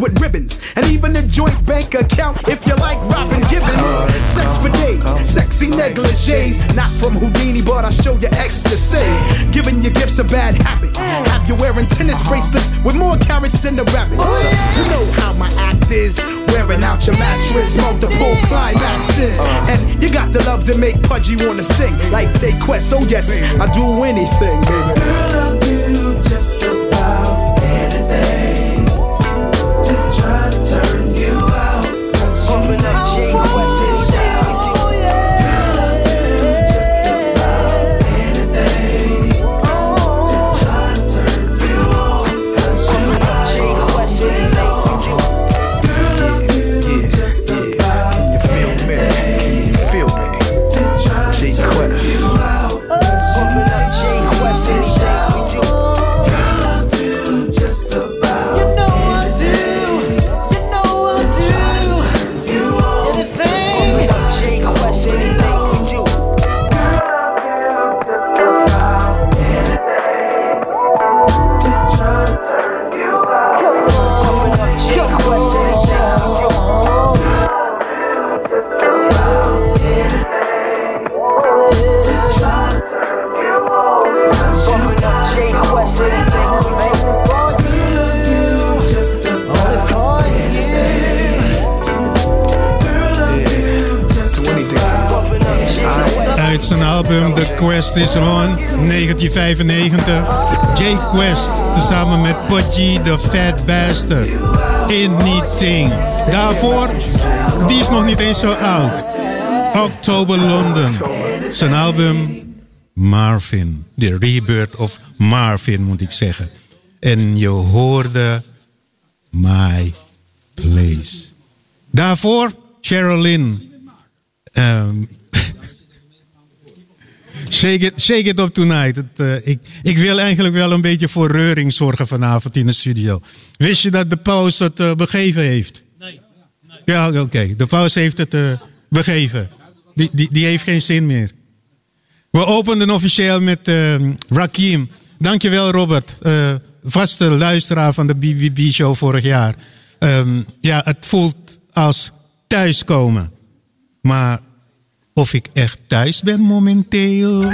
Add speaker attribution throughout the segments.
Speaker 1: with ribbons, and even a joint bank account if you like Robin Gibbons. Sex for days, sexy negligees, not from Houdini, but I show you ecstasy. Giving you gifts a bad habit. Have you wearing tennis bracelets with more carrots than the rabbits? Oh, you know how my act is, wearing out your mattress, multiple climaxes, uh. and you got the love to make Pudgy wanna sing like Jay Quest. Oh yes, I do anything, baby.
Speaker 2: Quest
Speaker 3: is On, 1995. Jay Quest, tezamen met Pudgy the Fat Bastard. Anything. Daarvoor, die is nog niet eens zo oud. October London. Zijn album Marvin. The Rebirth of Marvin moet ik zeggen. En je hoorde My Place. Daarvoor Sherilyn. Ehm Shake it, shake it up tonight. Het, eh, ik, ik wil eigenlijk wel een beetje voor reuring zorgen vanavond in de studio. Wist je dat de paus het eh, begeven heeft? Nee. Ja, oké. De paus heeft het eh, begeven. Die, die, die heeft geen zin meer. We openden officieel met eh, Rakim. Dankjewel Robert. Vaste luisteraar van de BBB-show vorig jaar. Ehm, ja, het voelt als thuiskomen. Maar of ik echt thuis ben momenteel.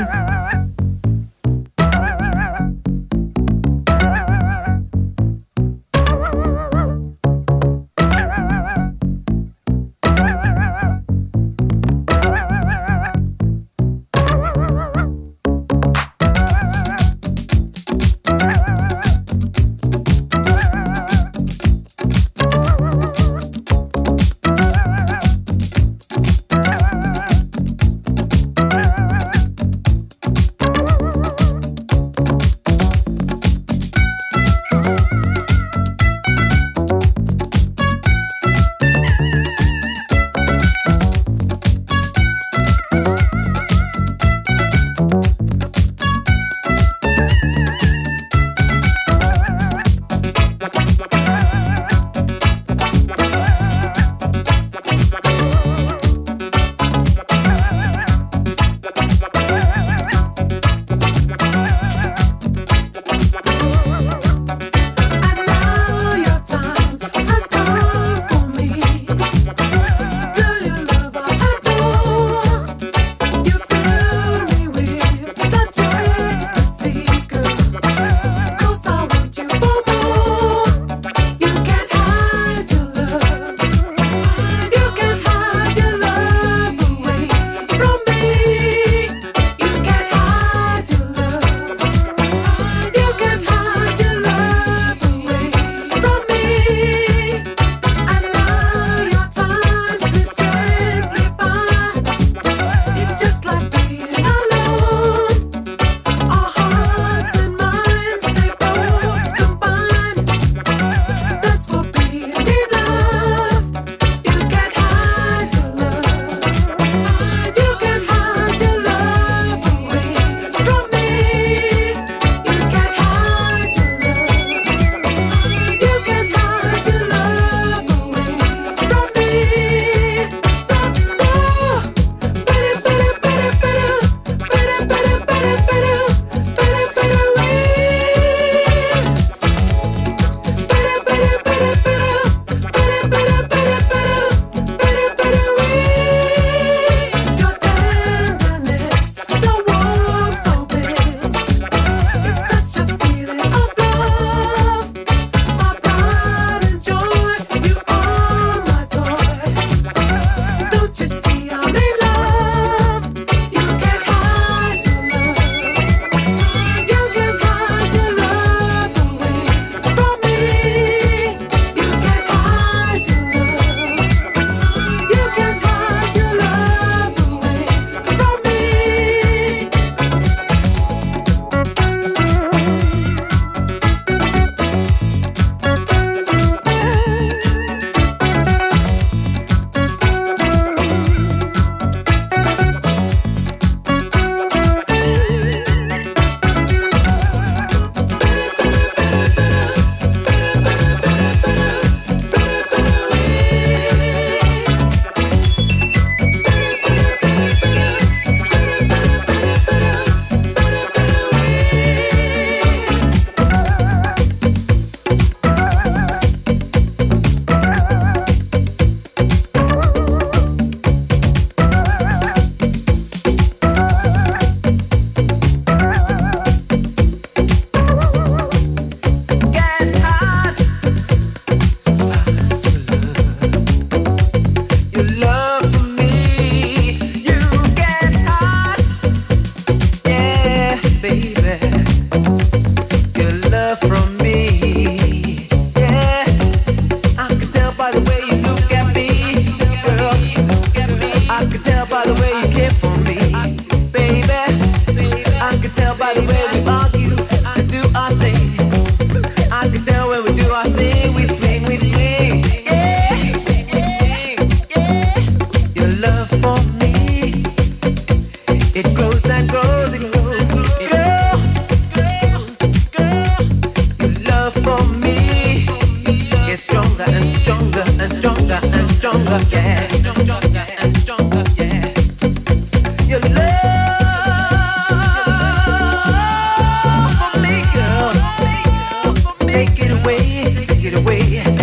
Speaker 4: Away,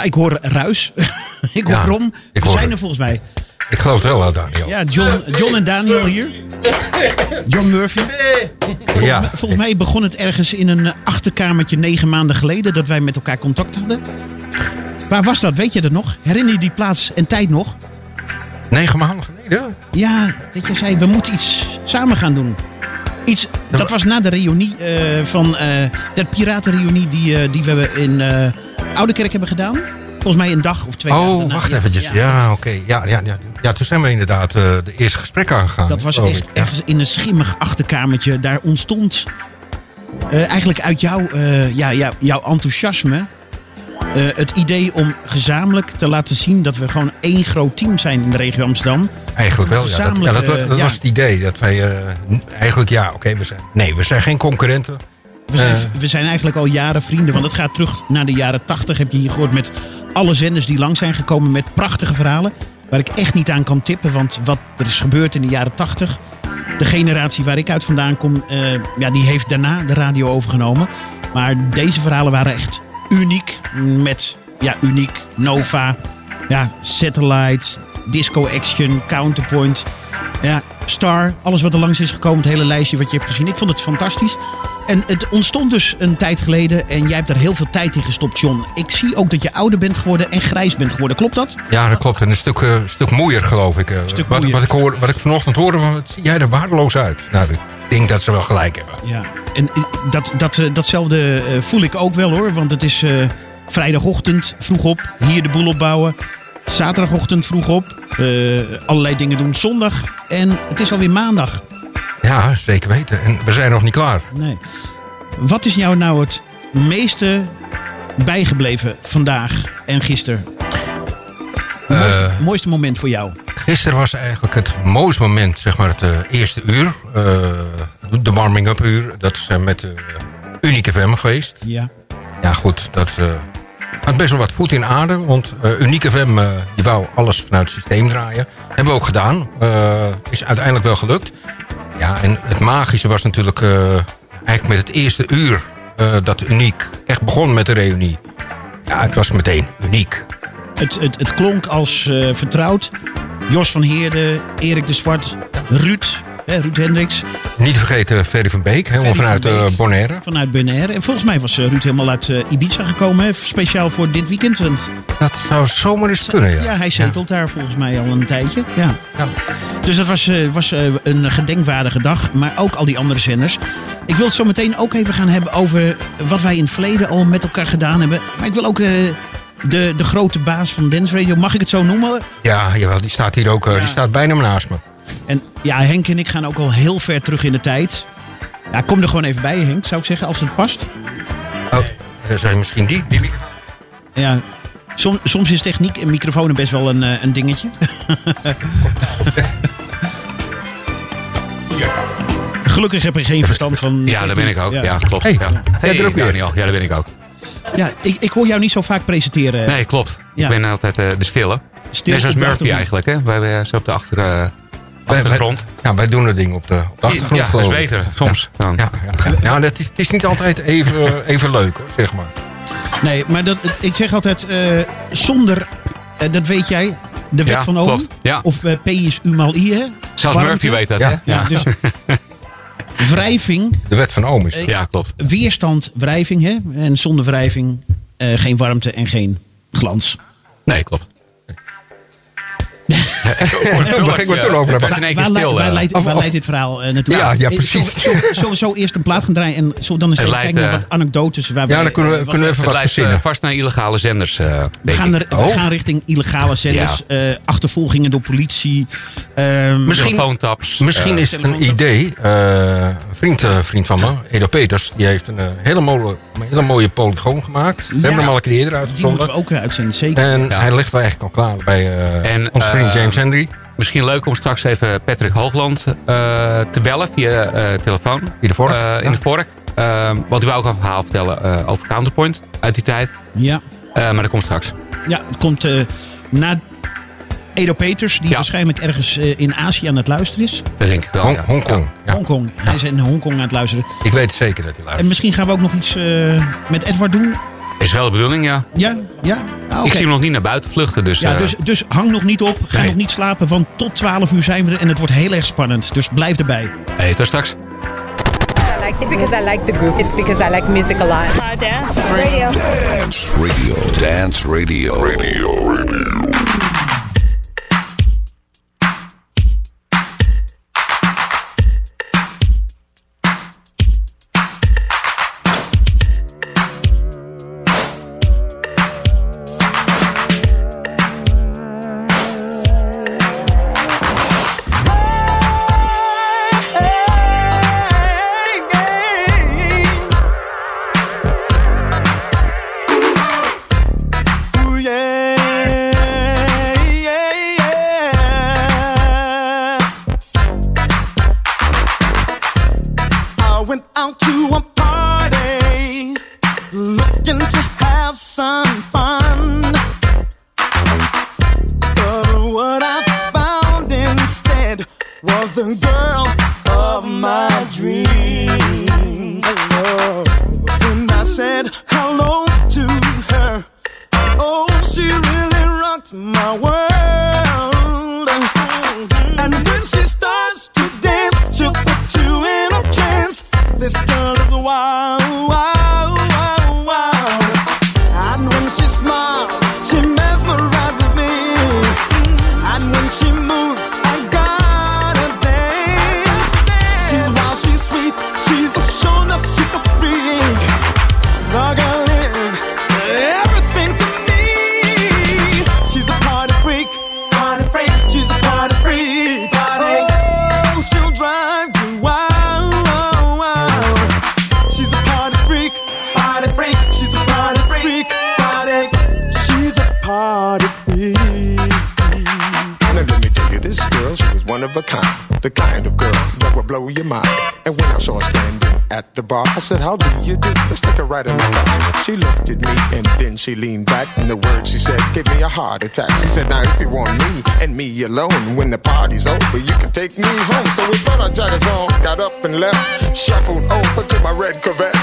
Speaker 5: Ja, ik hoor ruis. ik hoor rom.
Speaker 6: ik
Speaker 5: We zijn er volgens mij.
Speaker 6: Ik geloof het wel, Daniel.
Speaker 5: Ja, John, John en Daniel hier. John Murphy. Volgens,
Speaker 6: Ja.
Speaker 5: mij, volgens mij begon het ergens in een achterkamertje negen maanden geleden dat wij met elkaar contact hadden. Waar was dat? Weet je dat nog? Herinner je die plaats en tijd nog?
Speaker 6: Negen maanden geleden?
Speaker 5: Ja, dat je zei, we moeten iets samen gaan doen. Iets, dat was na de reunie eh, van eh de piratenreunie die, eh, die we in eh Oudekerk hebben gedaan. Volgens mij een dag of twee
Speaker 6: Oh,
Speaker 5: daarna.
Speaker 6: wacht eventjes. Ja, oké. Ja, ja, ja. ja, toen zijn we inderdaad eh, de eerste gesprek aangegaan.
Speaker 5: Dat was echt
Speaker 6: ik.
Speaker 5: Ergens in een schimmig achterkamertje. Daar ontstond eh, eigenlijk uit jou, eh, ja, ja, jouw enthousiasme het idee om gezamenlijk te laten zien dat we gewoon één groot team zijn in de regio Amsterdam.
Speaker 6: Eigenlijk wel, ja. Dat, dat, was het idee. Dat wij eigenlijk, ja, oké, we zijn... Nee, we zijn geen concurrenten.
Speaker 5: We zijn,
Speaker 6: Eh.
Speaker 5: we zijn eigenlijk al jaren vrienden, want het gaat terug naar de jaren 80. Heb je hier gehoord met alle zenders die lang zijn gekomen met prachtige verhalen. Waar ik echt niet aan kan tippen, want wat er is gebeurd in de jaren 80. De generatie waar ik uit vandaan kom, eh, ja, die heeft daarna de radio overgenomen. Maar deze verhalen waren echt uniek. Met ja, uniek, Nova, ja, Satellite, Disco Action, Counterpoint. Ja, Star, alles wat er langs is gekomen, het hele lijstje wat je hebt gezien. Ik vond het fantastisch. En het ontstond dus een tijd geleden en jij hebt er heel veel tijd in gestopt, John. Ik zie ook dat je ouder bent geworden en grijs bent geworden. Klopt dat?
Speaker 6: Ja, dat klopt. En een stuk, eh, stuk moeier, geloof ik. eh.
Speaker 5: Stuk
Speaker 6: wat,
Speaker 5: moeier.
Speaker 6: wat, ik hoor, wat ik vanochtend hoorde, van, wat zie jij er waardeloos uit? Nou, ik denk dat ze wel gelijk hebben.
Speaker 5: Ja. En eh, dat, dat, datzelfde voel ik ook wel hoor, want het is vrijdagochtend vroeg op, hier de boel opbouwen. Zaterdagochtend vroeg op, eh, allerlei dingen doen zondag en het is alweer maandag.
Speaker 6: Ja, zeker weten. En we zijn nog niet klaar.
Speaker 5: Nee. Wat is jou nou het meeste bijgebleven vandaag en gisteren? Mooiste, mooiste moment voor jou?
Speaker 6: Gisteren was eigenlijk het mooiste moment, zeg maar het eh, eerste uur. de warming-up uur. Dat is met de Unique FM geweest.
Speaker 5: Ja.
Speaker 6: Ja goed, dat had best wel wat voet in aarde. Want eh Unique FM eh, die wou alles vanuit het systeem draaien. Hebben we ook gedaan. Eh, is uiteindelijk wel gelukt. Ja, en het magische was natuurlijk eigenlijk met het eerste uur... dat Uniek echt begon met de reunie. Ja, het was meteen uniek.
Speaker 5: Het, het, het klonk als vertrouwd. Jos van Heerden, Erik de Zwart, Ruud, hè, Ruud Hendricks
Speaker 6: Niet te vergeten Ferry van Beek, helemaal
Speaker 5: Ferry van
Speaker 6: vanuit
Speaker 5: Beek.
Speaker 6: eh, Bonaire.
Speaker 5: vanuit Bonaire. En volgens mij was eh, Ruud helemaal uit eh, Ibiza gekomen, hè, speciaal voor dit weekend. Want
Speaker 6: Dat zou zomaar eens kunnen, ja.
Speaker 5: ja, hij zetelt daar volgens mij al een tijdje. Ja.
Speaker 6: Ja.
Speaker 5: Dus dat was, eh, was eh, een gedenkwaardige dag, maar ook al die andere zenders. Ik wil het zo meteen ook even gaan hebben over wat wij in het verleden al met elkaar gedaan hebben. Maar ik wil ook eh, de, de grote baas van Dance Radio, mag ik het zo noemen?
Speaker 6: Ja, jawel, die staat hier ook, eh, die staat bijna naast me.
Speaker 5: En ja, Henk en ik gaan ook al heel ver terug in de tijd. Ja, kom er gewoon even bij, Henk, zou ik zeggen, als het past.
Speaker 6: Oh, dan zijn misschien die.
Speaker 5: Ja, som- soms is techniek en microfoon best wel een, eh, een dingetje. Gelukkig heb ik geen verstand van.
Speaker 7: Ja, daar ben ik ook. Ja, klopt.
Speaker 6: Hey,
Speaker 7: ja. Hey. Daniel. Ja, daar ben ik ook.
Speaker 5: Ja, ik, ik hoor jou niet zo vaak presenteren.
Speaker 7: Nee, klopt.
Speaker 5: Ja.
Speaker 7: Ik ben altijd eh, de stille.
Speaker 5: Stil
Speaker 7: Net zoals Murphy eigenlijk, hè? Wij eh, zo op de achter, eh,
Speaker 6: Wij-. Ja, wij doen het ding op de, op de achtergrond.
Speaker 7: Ja, dat is beter, soms. Dan.
Speaker 6: Ja, ja. ja dat is, het is niet altijd even, even leuk, hoor, zeg maar.
Speaker 5: Nee, maar dat, ik zeg altijd eh, zonder, eh, dat weet jij, de wet
Speaker 7: Ja,
Speaker 5: van Ohm. Of eh, P is U mal I, hè?
Speaker 7: Zelfs
Speaker 5: Warmte.
Speaker 7: Murphy weet dat,
Speaker 6: Ja.
Speaker 7: hè?
Speaker 5: Ja, dus wrijving,
Speaker 6: De wet van Oom is.
Speaker 5: Eh,
Speaker 7: ja klopt.
Speaker 5: weerstand, wrijving, hè? En zonder wrijving eh, geen warmte en geen glans.
Speaker 7: Nee, klopt.
Speaker 6: Daar begin ik toen over naar
Speaker 5: waar,
Speaker 7: stil...
Speaker 5: waar,
Speaker 7: eh,
Speaker 5: leidt, waar dit verhaal eh, naartoe?
Speaker 6: Ja, ja,
Speaker 5: Eh,
Speaker 6: precies.
Speaker 5: Zullen zullen- we zo eerst een plaat gaan draaien en zo dan eens
Speaker 7: Het
Speaker 5: even kijken naar
Speaker 7: eh,
Speaker 5: wat anekdotes. Waar
Speaker 6: Ja, dan kunnen we,
Speaker 5: eh, wat
Speaker 6: kunnen we even wat
Speaker 7: eh,
Speaker 6: verzinnen.
Speaker 7: vast naar illegale zenders, eh,
Speaker 5: We gaan,
Speaker 7: ik.
Speaker 5: er, we
Speaker 6: Oh.
Speaker 5: gaan richting illegale zenders, eh, achtervolgingen door politie. ehm,
Speaker 6: Misschien-
Speaker 7: Telefoontaps.
Speaker 6: Misschien
Speaker 7: eh,
Speaker 6: is het een idee. eh, een vriend, eh, vriend van me, Edo Peters, die heeft een eh, hele, mooie, een hele mooie polygoon gemaakt. We hebben hem al een keer eerder
Speaker 5: die moeten
Speaker 6: uitgezonden.
Speaker 5: we ook eh, uitzenden, zeker.
Speaker 6: En
Speaker 7: Ja.
Speaker 6: hij ligt wel eigenlijk al klaar bij eh
Speaker 7: En,
Speaker 6: onze vriend
Speaker 7: eh,
Speaker 6: James Henry.
Speaker 7: Misschien leuk om straks even Patrick Hoogland eh, te bellen via eh, telefoon.
Speaker 6: Via de vork,
Speaker 7: in de vork. Eh, want die wou ook een verhaal vertellen over Counterpoint uit die tijd.
Speaker 5: ja.
Speaker 7: Maar dat komt straks.
Speaker 5: ja, het komt na Edo Peters, die
Speaker 7: Ja.
Speaker 5: waarschijnlijk ergens in Azië aan het luisteren is.
Speaker 7: Dat denk ik wel.
Speaker 6: Hong-
Speaker 7: ja.
Speaker 6: Hongkong. Ja.
Speaker 5: Hongkong. Hij is in Hongkong aan het luisteren.
Speaker 6: Ik weet zeker dat hij
Speaker 5: En
Speaker 6: luistert.
Speaker 5: misschien gaan we ook nog iets met Edward doen.
Speaker 7: Is wel de bedoeling, ja.
Speaker 5: Ja? Ja? Ah, oké.
Speaker 7: Ik zie hem nog niet naar buiten vluchten. Dus,
Speaker 5: Ja,
Speaker 7: eh,
Speaker 5: dus, dus hang nog niet op. Ga
Speaker 7: Nee.
Speaker 5: nog niet slapen, want tot 12 uur zijn we er. En het wordt heel erg spannend. Dus blijf erbij.
Speaker 7: hey, tot straks.
Speaker 8: I like it because I like the group. It's because I like music a lot.
Speaker 9: Uh, dance. Radio.
Speaker 10: Dance Radio. Dance Radio. Radio. Radio.
Speaker 2: She
Speaker 11: leaned back. And the words she said gave me a heart attack. She said, now if you want me and me alone, when the party's over, you can take me home. So we put our jackets on, got up and left. Shuffled over to my red Corvette.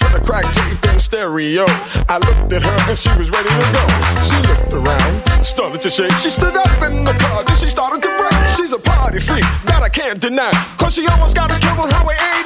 Speaker 11: Put a crack tape in stereo. I looked at her and she was ready to go. She looked around, started to shake. She stood up in the car, then she started to break.
Speaker 10: She's a party freak that I can't deny. Cause she almost got us killed on Highway 85.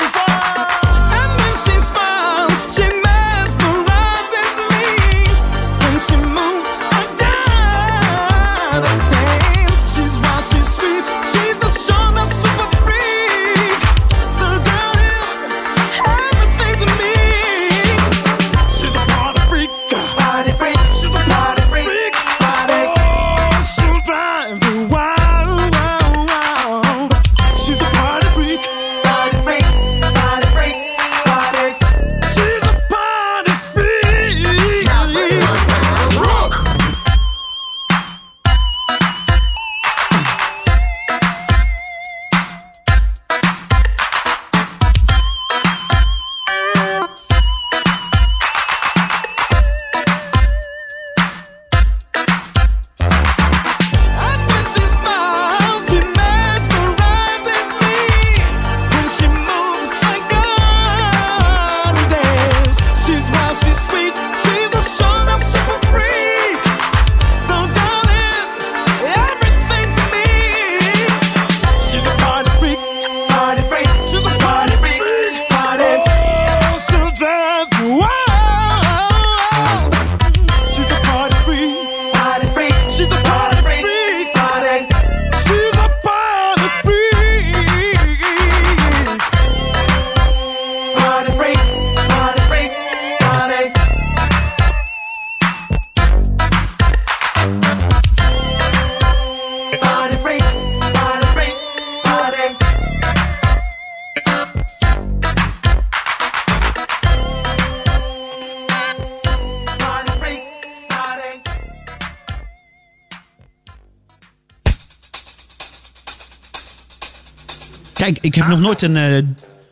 Speaker 5: Kijk, ik heb nog nooit een eh,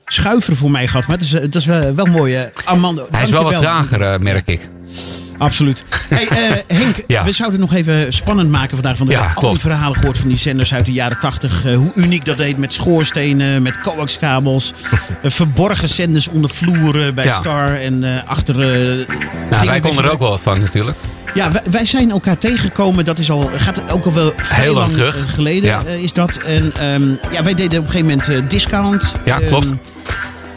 Speaker 5: schuiver voor mij gehad. Maar het is, het is wel, wel mooi. eh, Armando,
Speaker 7: Hij is wel wat trager, eh, merk ik.
Speaker 5: Absoluut. Hey, Henk,
Speaker 7: Ja.
Speaker 5: we zouden het nog even spannend maken vandaag. Want we
Speaker 7: Ja,
Speaker 5: al die verhalen gehoord van die zenders uit de jaren tachtig. hoe uniek dat deed met schoorstenen, met coaxkabels. verborgen zenders onder vloeren bij
Speaker 7: Ja.
Speaker 5: Star en achter...
Speaker 7: Nou, wij konden er ook wel wat van natuurlijk.
Speaker 5: Ja, wij, wij zijn elkaar tegengekomen. Dat is al, gaat ook al wel
Speaker 7: Heel lang terug.
Speaker 5: eh, geleden
Speaker 7: Ja.
Speaker 5: eh, is dat. En ehm, ja, wij deden op een gegeven moment eh, discount.
Speaker 7: Ja,
Speaker 5: Ehm,
Speaker 7: klopt.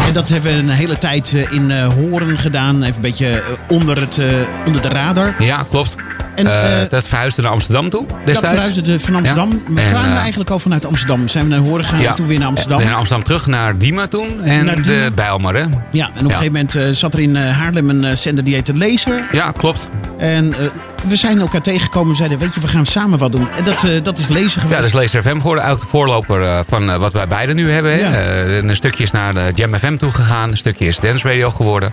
Speaker 5: En dat hebben we een hele tijd eh, in eh, Horen gedaan. Even een beetje eh, onder, het, onder de radar.
Speaker 7: Ja, klopt.
Speaker 5: En,
Speaker 7: dat verhuisde naar Amsterdam toe
Speaker 5: Dat verhuisde de, van Amsterdam.
Speaker 7: Ja.
Speaker 5: We
Speaker 7: En,
Speaker 5: kwamen eigenlijk al vanuit Amsterdam. Zijn we naar Horen gegaan,
Speaker 7: Ja.
Speaker 5: toen weer naar Amsterdam.
Speaker 7: En naar Amsterdam terug naar Diemen toen. En
Speaker 5: Naar
Speaker 7: de. Bijlmer, hè?
Speaker 5: Ja, en op een gegeven moment zat er in Haarlem een zender die heette Laser.
Speaker 7: Ja, klopt.
Speaker 5: En we zijn elkaar tegengekomen en zeiden, weet je, we gaan samen wat doen. En dat, eh, dat is
Speaker 7: Ja,
Speaker 5: geweest.
Speaker 7: dat is Laser FM geworden. Eigenlijk de voorloper eh, van eh, wat wij beiden nu hebben.
Speaker 5: Ja.
Speaker 7: Een stukje is naar de Jam FM toe gegaan. Een stukje is Dance Radio geworden.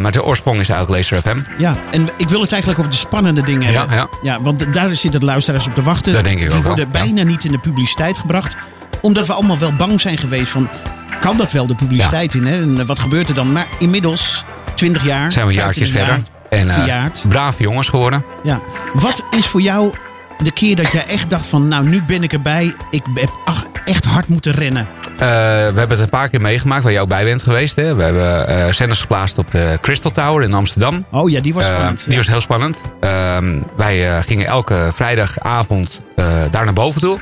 Speaker 7: Maar de oorsprong is eigenlijk Laser FM.
Speaker 5: Ja, en ik wil het eigenlijk over de spannende dingen
Speaker 7: Ja,
Speaker 5: hebben.
Speaker 7: ja.
Speaker 5: ja, want daar zitten de luisteraars op te wachten.
Speaker 7: Dat denk ik
Speaker 5: Die
Speaker 7: ook wel,
Speaker 5: worden
Speaker 7: ja.
Speaker 5: bijna niet in de publiciteit gebracht. Omdat we allemaal wel bang zijn geweest van... Kan dat wel de publiciteit in? Hè? En wat gebeurt er dan? Maar inmiddels, 20 jaar...
Speaker 7: Zijn we
Speaker 5: 15
Speaker 7: jaartjes
Speaker 5: jaar,
Speaker 7: verder. En eh,
Speaker 5: verjaard.
Speaker 7: brave jongens geworden.
Speaker 5: Ja. Wat is voor jou de keer dat jij echt dacht van... Nou, nu ben ik erbij. Ik heb ach, echt hard moeten rennen.
Speaker 7: Eh, we hebben het een paar keer meegemaakt waar jij ook bij bent geweest. Hè? We hebben zenders geplaatst op de Crystal Tower in Amsterdam.
Speaker 5: Oh ja, die was spannend.
Speaker 7: die
Speaker 5: ja.
Speaker 7: was heel spannend. Ehm, wij gingen elke vrijdagavond daar naar boven toe.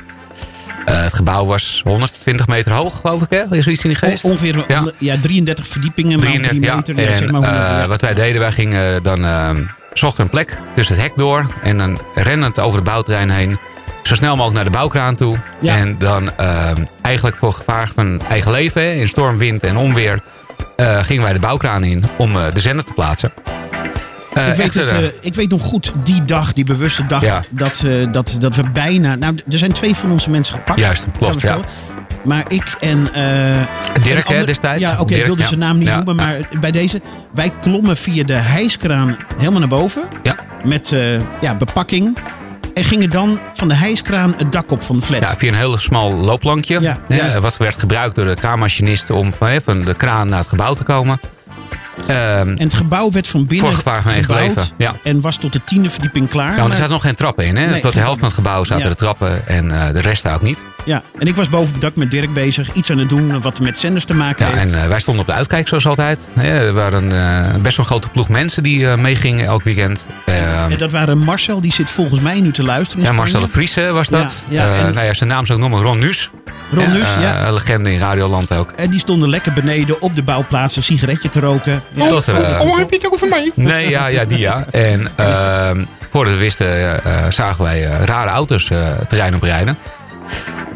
Speaker 7: Eh, het gebouw was 120 meter hoog, geloof ik. Hè? Is er iets in die geest?
Speaker 5: On- ongeveer
Speaker 7: Ja.
Speaker 5: ja. 33 verdiepingen, maar 3
Speaker 7: 33,
Speaker 5: meter.
Speaker 7: ja.
Speaker 5: Ja, zeg maar
Speaker 7: En, eh. Wat wij deden, wij gingen dan zochten een plek tussen het hek door. En dan rennend over het bouwterrein heen. Zo snel mogelijk naar de bouwkraan toe.
Speaker 5: Ja.
Speaker 7: En dan eh, eigenlijk voor gevaar van eigen leven, hè, in storm, wind en onweer, eh, gingen wij de bouwkraan in om de zender te plaatsen. Eh,
Speaker 5: ik, weet het,
Speaker 7: eh,
Speaker 5: ik weet nog goed, die dag, die bewuste dag,
Speaker 7: Ja.
Speaker 5: dat, eh, dat, dat we bijna... Nou, er zijn twee van onze mensen gepakt.
Speaker 7: Juist, klopt, ja.
Speaker 5: Maar ik en...
Speaker 7: Dirk, hè, destijds.
Speaker 5: Ja, oké, ik wilde
Speaker 7: ja.
Speaker 5: zijn naam niet
Speaker 7: Ja,
Speaker 5: noemen, maar bij deze... Wij klommen via de hijskraan helemaal naar boven.
Speaker 7: Ja.
Speaker 5: Met ja, bepakking. En gingen dan van de hijskraan het dak op van de flat.
Speaker 7: Ja, via een heel smal loopplankje.
Speaker 5: Ja,
Speaker 7: hè. Wat werd gebruikt door de kraanmachinisten om van, van de kraan naar het gebouw te komen. Ehm,
Speaker 5: En het gebouw werd van binnen
Speaker 7: eigen
Speaker 5: gebouwd
Speaker 7: ja.
Speaker 5: En was tot de tiende verdieping klaar.
Speaker 7: ja, want er zaten nog geen trappen in. Hè?
Speaker 5: Nee,
Speaker 7: Tot de helft van het gebouw zaten
Speaker 5: Ja.
Speaker 7: de trappen en eh, de rest ook niet.
Speaker 5: Ja, en ik was boven op het dak met Dirk bezig. Iets aan het doen wat met zenders te maken
Speaker 7: Ja,
Speaker 5: heeft.
Speaker 7: en eh, wij stonden op de uitkijk zoals altijd. Ja, er waren eh, best wel een grote ploeg mensen die eh, meegingen elk weekend.
Speaker 5: En dat waren Marcel, die zit volgens mij nu te luisteren.
Speaker 7: ja, Marcel de was dat.
Speaker 5: Ja, ja,
Speaker 7: Eh,
Speaker 5: en-
Speaker 7: nou ja, zijn naam is ook nog maar Ron Nuus.
Speaker 5: Ron Nuus, ja.
Speaker 7: Een legende in Radioland ook.
Speaker 5: En die stonden lekker beneden op de bouwplaats een sigaretje te roken. Ja,
Speaker 7: Tot, eh,
Speaker 6: heb je het over mij?
Speaker 7: Nee, ja, ja, die ja. En ehm, voordat we wisten eh, zagen wij eh, rare auto's eh terrein oprijden.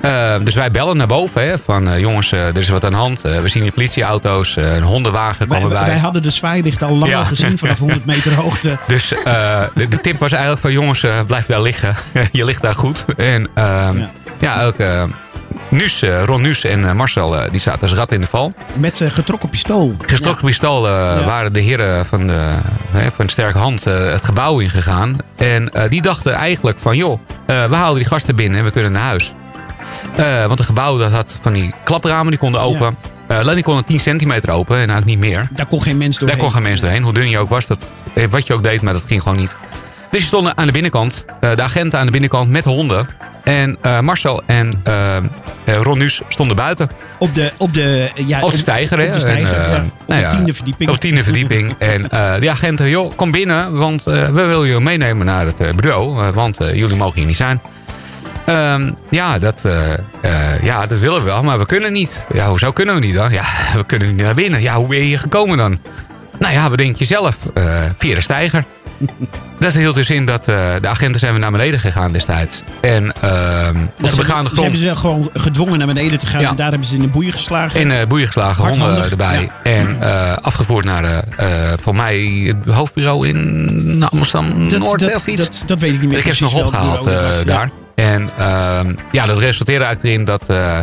Speaker 7: Eh, dus wij bellen naar boven hè, van eh, jongens, eh, er is wat aan de hand. We zien die politieauto's, een hondenwagen
Speaker 5: wij,
Speaker 7: kwam erbij.
Speaker 5: wij hadden de zwaailicht al lang
Speaker 7: Ja.
Speaker 5: gezien vanaf 100 meter hoogte.
Speaker 7: Dus de, de tip was eigenlijk van jongens, blijf daar liggen. Je ligt daar goed. En ehm,
Speaker 5: Ja.
Speaker 7: ja, ook Nuus, Ron Nuus en Marcel die zaten als rat in de val.
Speaker 5: Met getrokken pistool.
Speaker 7: Gestoken pistool waren de heren van, de, hè, van Sterke Hand het gebouw ingegaan. En die dachten eigenlijk van joh, we halen die gasten binnen en we kunnen naar huis. Eh, want het gebouw dat had van die klapramen, die konden open. Eh, alleen die konden 10 centimeter open en eigenlijk niet meer.
Speaker 5: Daar kon geen mens doorheen.
Speaker 7: Daar kon geen mens doorheen. Hoe dun je ook was, dat, eh, wat je ook deed, maar dat ging gewoon niet. Dus die stonden aan de binnenkant, eh, de agenten aan de binnenkant met honden. En Marcel en eh, Ron Nuus stonden buiten.
Speaker 5: Op de, op de, ja,
Speaker 7: Op de steiger, hè?
Speaker 5: Op de steiger,
Speaker 7: En,
Speaker 5: ja. Op
Speaker 7: nou
Speaker 5: de
Speaker 7: ja,
Speaker 5: tiende verdieping.
Speaker 7: Op de tiende verdieping. en die agenten, joh, kom binnen, want we willen je meenemen naar het bureau. want jullie mogen hier niet zijn. Ehm, ja, dat, eh, eh, ja, dat willen we wel, maar we kunnen niet. Ja, hoezo kunnen we niet dan? Ja, we kunnen niet naar binnen. Ja, hoe ben je hier gekomen dan? Nou ja, we denk je zelf? Eh, via de steiger. Dat hield dus in dat de agenten zijn we naar beneden gegaan destijds. En ehm op
Speaker 5: Ja,
Speaker 7: de begaande
Speaker 5: ze hebben ze gewoon gedwongen naar beneden te gaan.
Speaker 7: Ja.
Speaker 5: En daar hebben ze in de boeien geslagen.
Speaker 7: in eh boeien geslagen, honden erbij. En afgevoerd naar de, voor mij het hoofdbureau in Amsterdam
Speaker 5: dat, dat,
Speaker 7: of iets.
Speaker 5: dat, dat weet ik niet meer
Speaker 7: ik heb ze nog opgehaald eh.
Speaker 5: Ja.
Speaker 7: En ehm, ja, dat resulteerde eigenlijk erin dat eh,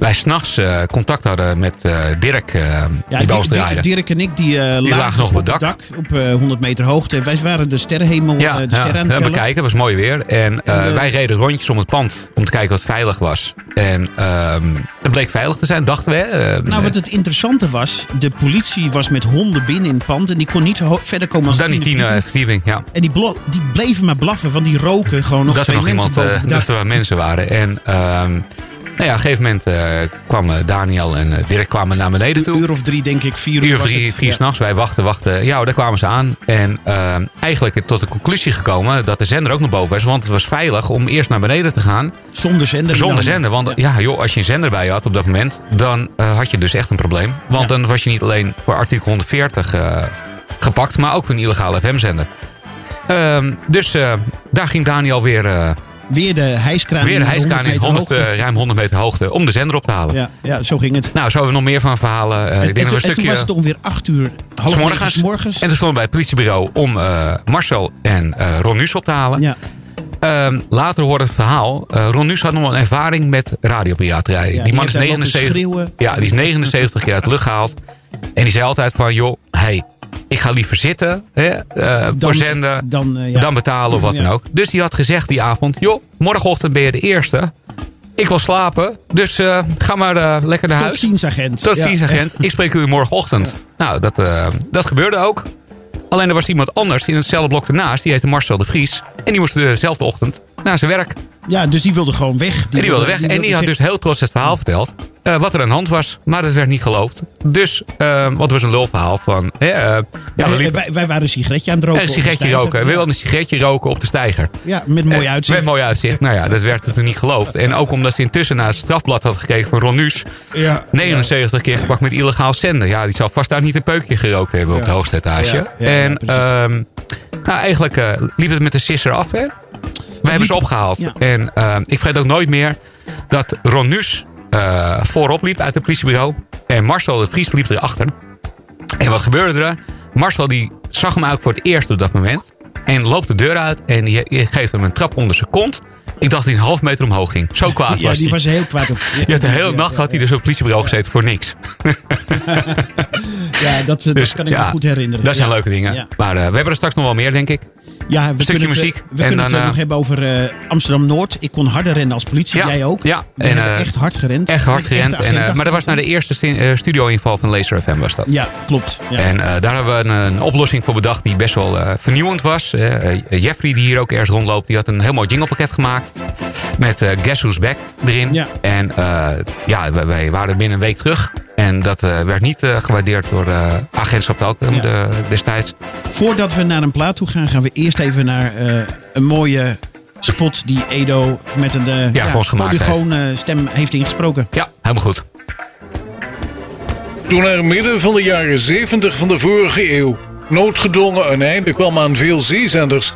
Speaker 7: wij s'nachts eh contact hadden met eh, Dirk,
Speaker 5: Ja,
Speaker 7: die bij ons
Speaker 5: Dirk,
Speaker 7: draaide.
Speaker 5: Dirk, Dirk en ik die, lagen,
Speaker 7: lagen nog op het dak.
Speaker 5: op eh, 100 meter hoogte. Wij waren de sterrenhemel,
Speaker 7: Ja,
Speaker 5: de
Speaker 7: ja,
Speaker 5: sterren aan het
Speaker 7: bekijken, het was mooi weer. En,
Speaker 5: En,
Speaker 7: wij reden rondjes om het pand om te kijken wat veilig was. En ehm, het bleek veilig te zijn, dachten we.
Speaker 5: Nou, wat het interessante was, de politie was met honden binnen in het pand. En die kon niet verder komen als
Speaker 7: dan die tien
Speaker 5: verdieping.
Speaker 7: ja.
Speaker 5: En die, die bleven maar blaffen, want die roken gewoon nog
Speaker 7: dat er nog
Speaker 5: mensen
Speaker 7: iemand, dat er mensen waren. En ehm, ja, op een gegeven moment eh, kwamen Daniel en eh, Dirk kwamen naar beneden toe.
Speaker 5: Een uur of drie, denk ik. Vier uur
Speaker 7: uur of
Speaker 5: was
Speaker 7: drie,
Speaker 5: het.
Speaker 7: vier
Speaker 5: Ja.
Speaker 7: s'nachts. Wij wachten, wachten. Ja, daar kwamen ze aan. En ehm, eigenlijk tot de conclusie gekomen dat de zender ook naar boven was. Want het was veilig om eerst naar beneden te gaan.
Speaker 5: Zonder zender.
Speaker 7: Zonder zender. Want ja. joh, als je een zender bij je had op dat moment, dan eh, had je dus echt een probleem. Want
Speaker 5: Ja.
Speaker 7: dan was je niet alleen voor artikel 140 eh, gepakt, maar ook voor een illegale FM-zender. Ehm, dus eh, daar ging Daniel weer, eh,
Speaker 5: Weer de hijskraan.
Speaker 7: weer de
Speaker 5: in
Speaker 7: hijskraan in
Speaker 5: 100 meter
Speaker 7: 100,
Speaker 5: hoogte.
Speaker 7: eh, ruim 100 meter hoogte om de zender op te halen.
Speaker 5: Ja, ja, zo ging het.
Speaker 7: Nou, zo hebben we nog meer van verhalen.
Speaker 5: En,
Speaker 7: ik denk
Speaker 5: en
Speaker 7: we een
Speaker 5: en toen
Speaker 7: stukje...
Speaker 5: was het ongeveer acht uur, half
Speaker 7: morgens.
Speaker 5: morgens.
Speaker 7: En toen stonden we bij het politiebureau om eh, Marcel en eh, Ron Nuus op te halen.
Speaker 5: ja.
Speaker 7: Ehm, later hoorde het verhaal. eh, Ron Nuus had nog wel een ervaring met radiopiraterij.
Speaker 5: Ja,
Speaker 7: die man
Speaker 5: die
Speaker 7: is
Speaker 5: heeft daar lopen
Speaker 7: 79,
Speaker 5: schreeuwen.
Speaker 7: ja, die is 79 keer uit de lucht gehaald. En die zei altijd van, joh, hey, ik ga liever zitten hè, eh, zender
Speaker 5: dan, eh, ja.
Speaker 7: dan betalen of wat
Speaker 5: Ja.
Speaker 7: dan ook. Dus die had gezegd die avond, joh, morgenochtend ben je de eerste. Ik wil slapen, dus eh, ga maar lekker naar
Speaker 5: Tot
Speaker 7: huis.
Speaker 5: ziens, agent.
Speaker 7: Tot
Speaker 5: Ja.
Speaker 7: ziens, agent. Ik spreek u morgenochtend. Nou, dat, dat gebeurde ook. Alleen er was iemand anders in hetzelfde blok ernaast. Die heette Marcel de Vries. En die moest dezelfde ochtend naar zijn werk.
Speaker 5: Ja, dus die wilde gewoon weg.
Speaker 7: en die wilde weg. en die had dus heel trots het verhaal verteld. Eh, wat er aan de hand was. Maar dat werd niet geloofd. Dus, eh, wat was een lulverhaal van... eh, ja,
Speaker 5: wij,
Speaker 7: liepen-
Speaker 5: wij, wij waren een sigaretje aan het roken.
Speaker 7: een sigaretje roken. We wilden een sigaretje roken op de steiger.
Speaker 5: Ja, met mooi
Speaker 7: Eh,
Speaker 5: uitzicht.
Speaker 7: Met mooi uitzicht. Nou ja, dat werd toen niet geloofd. En ook omdat ze intussen naar het strafblad had gekeken van Ron Nuus.
Speaker 5: Ja.
Speaker 7: 79 keer gepakt met illegaal zenden. Ja, die zal vast daar niet een peukje gerookt hebben op de hoogste etage.
Speaker 5: Ja, ja, ja,
Speaker 7: en ehm, nou, eigenlijk liep het met de sisser af. Hè? We hebben ze opgehaald.
Speaker 5: Ja.
Speaker 7: En ehm, ik vergeet ook nooit meer dat Ron Eh, voorop liep uit het politiebureau. En Marcel de Vries liep erachter. En wat gebeurde er? Marcel die zag hem eigenlijk voor het eerst op dat moment. En loopt de deur uit en die die geeft hem een trap onder zijn kont. Ik dacht dat hij een half meter omhoog ging. Zo kwaad
Speaker 5: Ja,
Speaker 7: was
Speaker 5: die
Speaker 7: hij.
Speaker 5: was heel kwaad op.
Speaker 7: Je had de hele
Speaker 5: Ja,
Speaker 7: nacht
Speaker 5: ja,
Speaker 7: had hij dus op het politiebureau gezeten voor niks.
Speaker 5: Ja, dat, dat
Speaker 7: Dus,
Speaker 5: kan ik
Speaker 7: ja,
Speaker 5: me goed herinneren.
Speaker 7: Dat zijn
Speaker 5: Ja.
Speaker 7: leuke dingen.
Speaker 5: Ja.
Speaker 7: Maar eh, we hebben er straks nog wel meer, denk ik.
Speaker 5: Ja, we
Speaker 7: stukje
Speaker 5: het,
Speaker 7: muziek
Speaker 5: We
Speaker 7: en
Speaker 5: kunnen
Speaker 7: dan,
Speaker 5: het eh,
Speaker 7: eh,
Speaker 5: nog hebben over eh, Amsterdam-Noord. Ik kon harder rennen als politie.
Speaker 7: Ja,
Speaker 5: Jij ook.
Speaker 7: ja.
Speaker 5: We
Speaker 7: En,
Speaker 5: hebben
Speaker 7: eh,
Speaker 5: echt hard gerend.
Speaker 7: Echt hard gerend. En, eh, maar dat was naar de eerste eh, studio-inval van Laser FM was dat.
Speaker 5: Ja, klopt. Ja.
Speaker 7: En eh, daar hebben we een, een oplossing voor bedacht die best wel eh, vernieuwend was. Eh, eh, Jeffrey, die hier ook ergens rondloopt, die had een heel mooi jinglepakket gemaakt. Met eh Guess Who's Back erin.
Speaker 5: Ja.
Speaker 7: En eh, ja, wij, wij waren binnen een week terug. En dat eh, werd niet eh, gewaardeerd door eh agentschap Telkum
Speaker 5: Ja.
Speaker 7: de, destijds.
Speaker 5: Voordat we naar een plaat toe gaan, gaan we eerst even naar eh, een mooie spot die Edo met een uh,
Speaker 7: Ja,
Speaker 5: eh, stem heeft ingesproken.
Speaker 7: Ja, helemaal goed.
Speaker 9: Toen er midden van de jaren 70 van de vorige eeuw noodgedwongen een einde kwam aan veel zeezenders,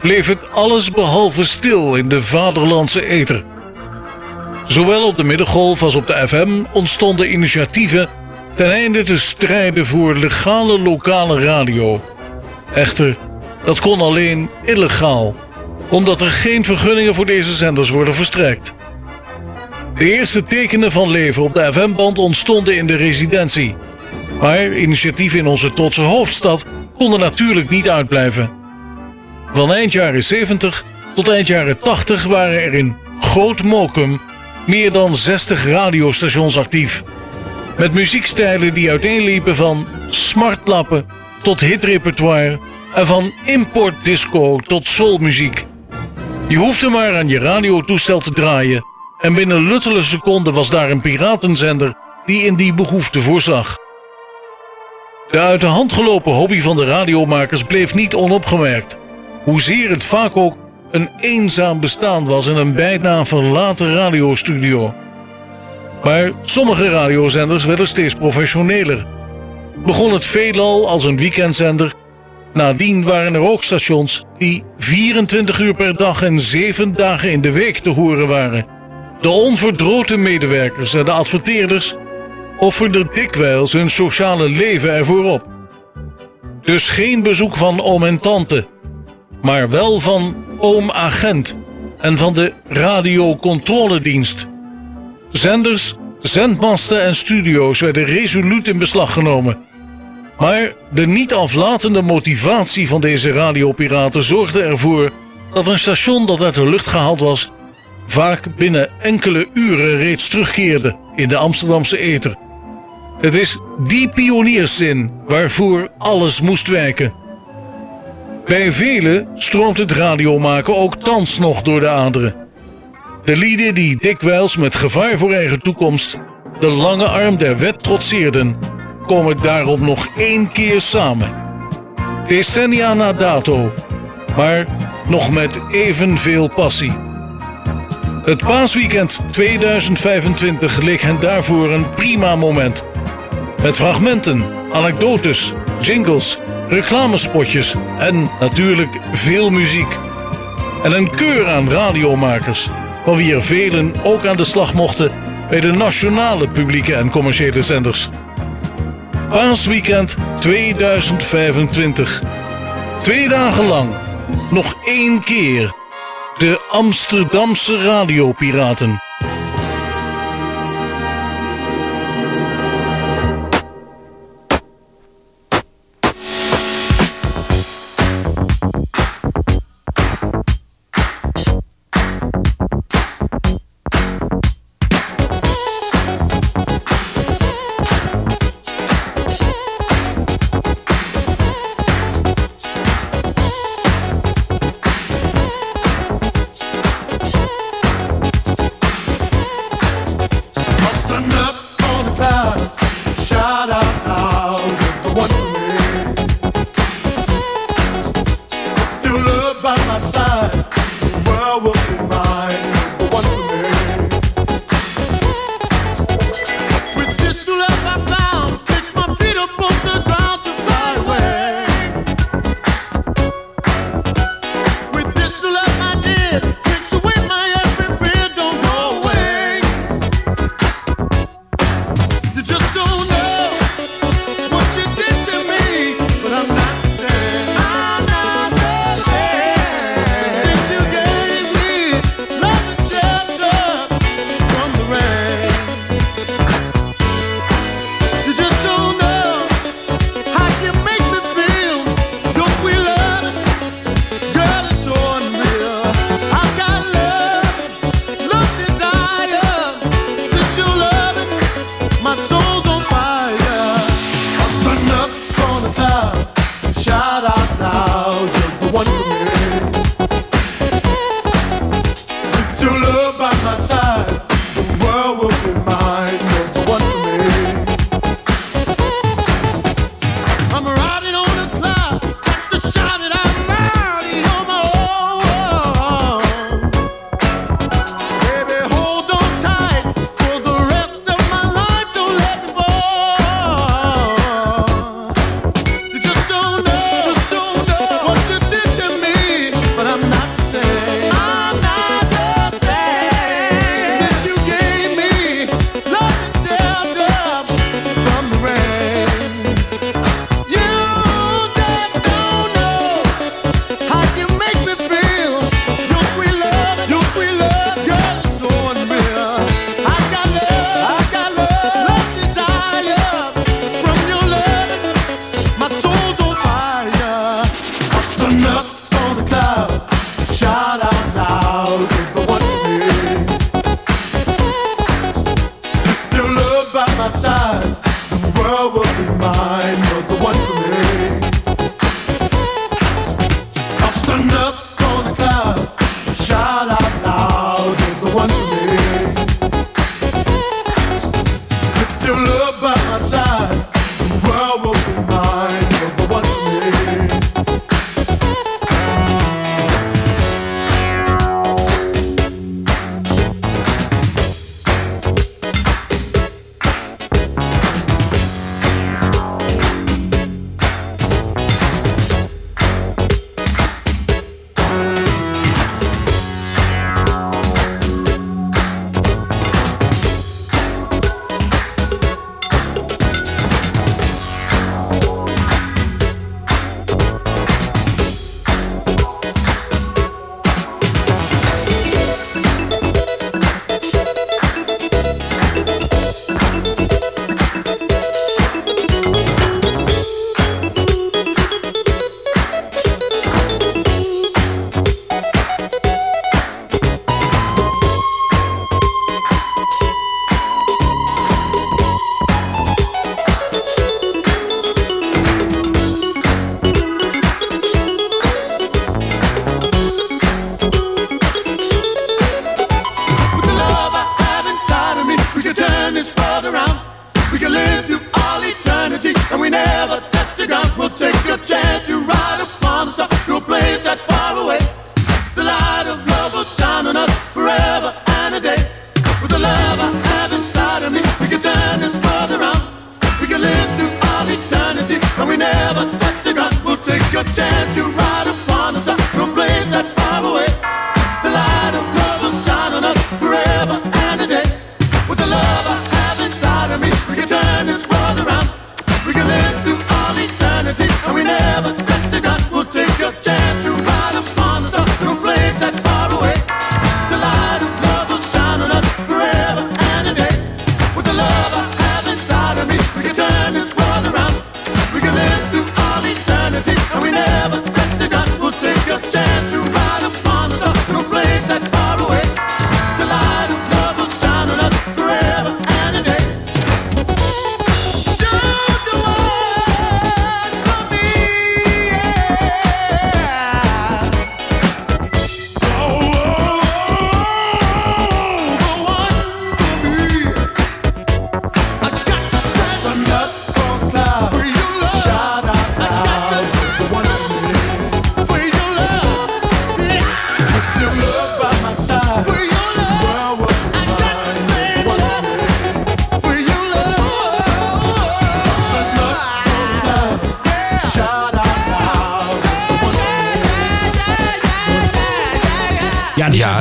Speaker 9: bleef het alles behalve stil in de vaderlandse ether. Zowel op de middengolf als op de FM ontstonden initiatieven ten einde te strijden voor legale lokale radio. Echter, dat kon alleen illegaal, omdat er geen vergunningen voor deze zenders worden verstrekt. De eerste tekenen van leven op de FM-band ontstonden in de residentie. Maar initiatieven in onze trotse hoofdstad konden natuurlijk niet uitblijven. Van eind jaren 70 tot eind jaren 80 waren er in Groot Mokum meer dan 60 radiostations actief. Met muziekstijlen die uiteenliepen van smartlappen tot hitrepertoire en van importdisco tot soulmuziek. Je hoefde maar aan je radiotoestel te draaien en binnen luttele seconden was daar een piratenzender die in die behoefte voorzag. De uit de hand gelopen hobby van de radiomakers bleef niet onopgemerkt. Hoezeer het vaak ook een eenzaam bestaan was in een bijna verlaten radiostudio. Maar sommige radiozenders werden steeds professioneler. Begon het veelal als een weekendzender. Nadien waren er ook stations die 24 uur per dag en 7 dagen in de week te horen waren. De onverdroten medewerkers en de adverteerders offerden dikwijls hun sociale leven ervoor op. Dus geen bezoek van oom en tante, maar wel van oom agent en van de radiocontroledienst. Zenders, zendmasten en studio's werden resoluut in beslag genomen. Maar de niet aflatende motivatie van deze radiopiraten zorgde ervoor dat een station dat uit de lucht gehaald was, vaak binnen enkele uren reeds terugkeerde in de Amsterdamse ether. Het is die pionierszin waarvoor alles moest wijken. Bij velen stroomt het radiomaken ook thans nog door de aderen. De lieden die dikwijls met gevaar voor eigen toekomst de lange arm der wet trotseerden, komen daarom nog één keer samen. Decennia na dato, maar nog met evenveel passie. Het paasweekend 2025 leek hen daarvoor een prima moment. Met fragmenten, anekdotes, jingles, reclamespotjes en natuurlijk veel muziek. En een keur aan radiomakers, van wie er velen ook aan de slag mochten bij de nationale publieke en commerciële zenders. Paasweekend 2025. Twee dagen lang, nog één keer, de Amsterdamse radiopiraten.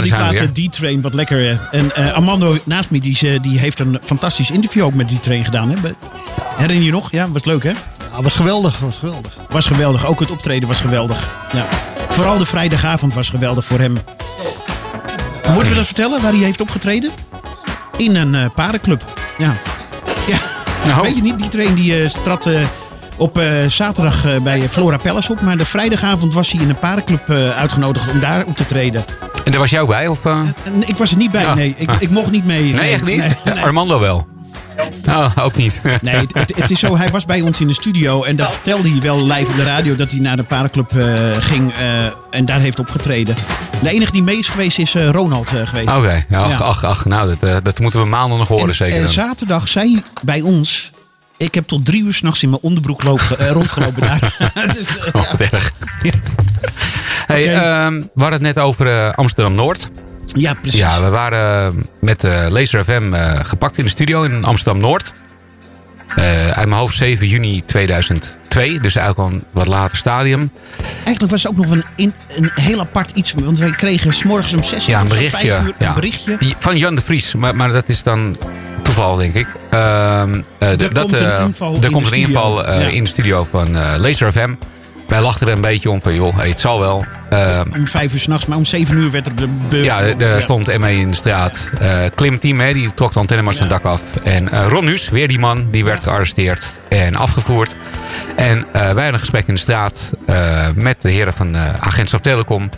Speaker 5: Ja, die,
Speaker 7: weer.
Speaker 5: D-Train wat lekker. eh. En eh, Armando naast me, die, eh, die heeft een fantastisch interview ook met D-Train gedaan. Hè? Herinner je nog? Ja, was leuk hè?
Speaker 12: Ja, was geweldig, was geweldig.
Speaker 5: Was geweldig. Ook het optreden was geweldig. Ja. Vooral de vrijdagavond was geweldig voor hem. Moeten we dat vertellen, waar hij heeft opgetreden? In een eh parenclub. Ja. ja.
Speaker 7: Nou.
Speaker 5: Weet je niet, die train die eh, trad op eh, zaterdag eh, bij Flora Palace op. Maar de vrijdagavond was hij in een parenclub eh, uitgenodigd om daar op te treden.
Speaker 7: En daar was jou bij? Of?
Speaker 5: En ik was er niet bij,
Speaker 7: Ja.
Speaker 5: nee. Ik,
Speaker 7: Ah.
Speaker 5: ik mocht niet mee.
Speaker 7: Nee, echt niet?
Speaker 5: Nee.
Speaker 7: Armando wel. Oh, ook niet.
Speaker 5: Nee, het, het, het is zo, hij was bij ons in de studio en daar vertelde hij wel live op de radio dat hij naar de parenclub ging en daar heeft opgetreden. De enige die mee is geweest is Ronald geweest.
Speaker 7: Oké, ach,
Speaker 5: Ja.
Speaker 7: ach, ach, nou, dat, dat moeten we maanden nog horen
Speaker 5: En,
Speaker 7: zeker. dan.
Speaker 5: zaterdag zei hij bij ons, ik heb tot drie uur s'nachts in mijn onderbroek loop, eh, rondgelopen daar. dus, eh,
Speaker 7: Oh, wat erg. Hey, ehm, we hadden het net over eh, Amsterdam-Noord.
Speaker 5: ja, precies.
Speaker 7: Ja, we waren met eh Laser FM eh, gepakt in de studio in Amsterdam-Noord. Eh, uit mijn hoofd 7 juni 2002, dus eigenlijk al een wat later stadium.
Speaker 5: Eigenlijk was het ook nog een, in, een heel apart iets, want wij kregen s'morgens om zes uur,
Speaker 7: Ja, een berichtje.
Speaker 5: uur,
Speaker 7: ja.
Speaker 5: een berichtje.
Speaker 7: Van Jan de Vries, maar, maar dat is dan toeval, denk ik. Ehm, eh,
Speaker 5: Er
Speaker 7: dat,
Speaker 5: komt een
Speaker 7: eh,
Speaker 5: inval
Speaker 7: er
Speaker 5: in
Speaker 7: komt
Speaker 5: de
Speaker 7: een inval
Speaker 5: studio.
Speaker 7: eh,
Speaker 5: Ja.
Speaker 7: in de studio van Laser FM. Wij lachten er een beetje om van, joh, hey, het zal wel. Ehm,
Speaker 5: Om vijf uur s'nachts, maar om zeven uur werd er de... be-
Speaker 7: Ja, er- stond ME in de straat. Eh klimteam, hè, die trok de antennemast van het dak af. En Ron Nuus, weer die man, die werd gearresteerd en afgevoerd. En wij hadden een gesprek in de straat met de heren van Agentschap Telecom.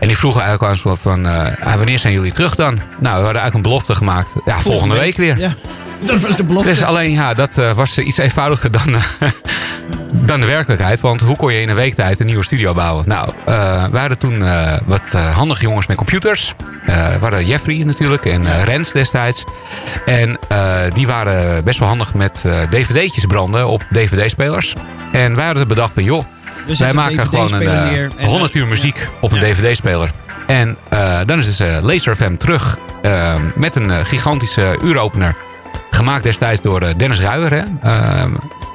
Speaker 7: En die vroegen eigenlijk aan ons van, eh, ah, wanneer zijn jullie terug dan? Nou, we hadden eigenlijk een belofte gemaakt. Ja, volgende, week weer.
Speaker 5: Ja, dat was de belofte.
Speaker 7: Dus alleen, ja, dat eh, was iets eenvoudiger dan, eh, dan de werkelijkheid. Want hoe kon je in een week tijd een nieuwe studio bouwen? Nou, we hadden toen wat handige jongens met computers. Hadden Jeffrey natuurlijk en Rens destijds. En die waren best wel handig met dvd'tjes branden op dvd-spelers. En wij hadden bedacht van, joh, wij maken gewoon een
Speaker 5: DVD-speler
Speaker 7: eh,
Speaker 5: neer en-
Speaker 7: 100 uur muziek op een dvd-speler. En eh, dan is dus eh, Laser FM terug eh, met een eh, gigantische uuropener. Gemaakt destijds door eh, Dennis Ruijer. Hè?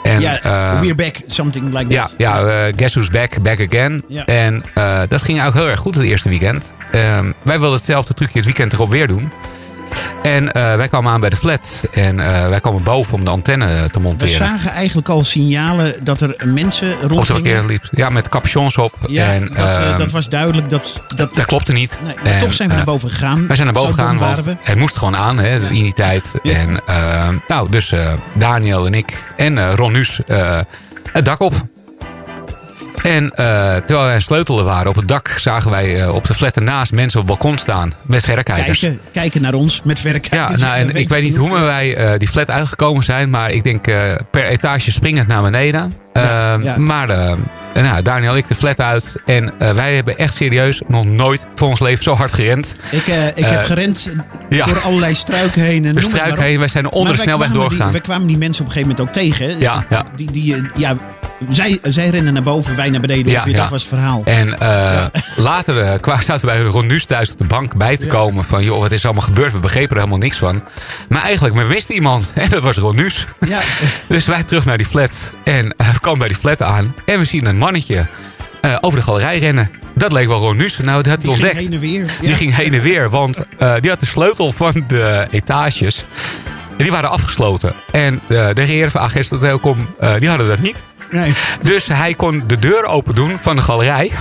Speaker 7: En,
Speaker 5: ja,
Speaker 7: eh,
Speaker 5: we're back, something like
Speaker 7: ja,
Speaker 5: that.
Speaker 7: ja eh, Guess Who's Back, Back Again.
Speaker 5: Ja.
Speaker 7: En eh, dat ging eigenlijk heel erg goed het eerste weekend. Ehm, wij wilden hetzelfde trucje het weekend erop weer doen. En eh, wij kwamen aan bij de flat. En eh, wij kwamen boven om de antenne te
Speaker 5: We
Speaker 7: monteren.
Speaker 5: zagen eigenlijk al signalen dat er mensen rondgingen.
Speaker 7: liep. Ja, met capuchons op.
Speaker 5: Ja,
Speaker 7: en,
Speaker 5: dat, eh,
Speaker 7: ehm,
Speaker 5: dat was duidelijk. Dat, dat,
Speaker 7: dat klopte niet.
Speaker 5: Nee, maar
Speaker 7: En,
Speaker 5: toch zijn we
Speaker 7: eh,
Speaker 5: naar boven gegaan.
Speaker 7: Wij zijn naar boven gegaan, want
Speaker 5: we.
Speaker 7: moest gewoon aan hè, in die tijd. En, eh, nou, dus eh, Daniel en ik en eh, Ron Nuus eh, het dak op. En eh, terwijl wij aan sleutelen waren op het dak... zagen wij eh, op de flat ernaast mensen op het balkon staan met verrekijkers.
Speaker 5: Kijken, kijken naar ons met
Speaker 7: Ja,
Speaker 5: verrekijkers.
Speaker 7: nou, en ik weet niet hoe wij eh, die flat uitgekomen zijn... maar ik denk per etage springend naar beneden.
Speaker 5: Ja,
Speaker 7: Eh,
Speaker 5: ja.
Speaker 7: Maar nou, Daniel ik de flat uit. En wij hebben echt serieus nog nooit voor ons leven zo hard gerend.
Speaker 5: Ik, ik heb gerend
Speaker 7: ja.
Speaker 5: door allerlei struiken heen. En
Speaker 7: De
Speaker 5: noem het
Speaker 7: struik
Speaker 5: maar op.
Speaker 7: heen, wij zijn onder de snelweg doorgegaan.
Speaker 5: We kwamen die mensen op een gegeven moment ook tegen.
Speaker 7: Ja, ja.
Speaker 5: Die, die, ja, zij, zij rennen naar boven, wij naar beneden.
Speaker 7: Ja.
Speaker 5: Dat was het verhaal.
Speaker 7: En eh, later zaten wij Ron Nuus thuis op de bank bij te komen. Van joh, wat is allemaal gebeurd? We begrepen er helemaal niks van. Maar eigenlijk, we wisten iemand. En dat was Ron Nuus.
Speaker 5: Ja,
Speaker 7: Dus wij terug naar die flat. En eh, we komen bij die flat aan. En we zien een mannetje eh, over de galerij rennen. Dat leek wel Ron Nuus. Nou, dat had hij
Speaker 5: die ging
Speaker 7: ontdekt.
Speaker 5: heen en weer.
Speaker 7: Die ging heen en weer. Want die had de sleutel van de etages. En die waren afgesloten. En de heren van Agest Telecom, eh die hadden dat niet.
Speaker 5: Nee.
Speaker 7: Dus hij kon de deur open doen van de galerij.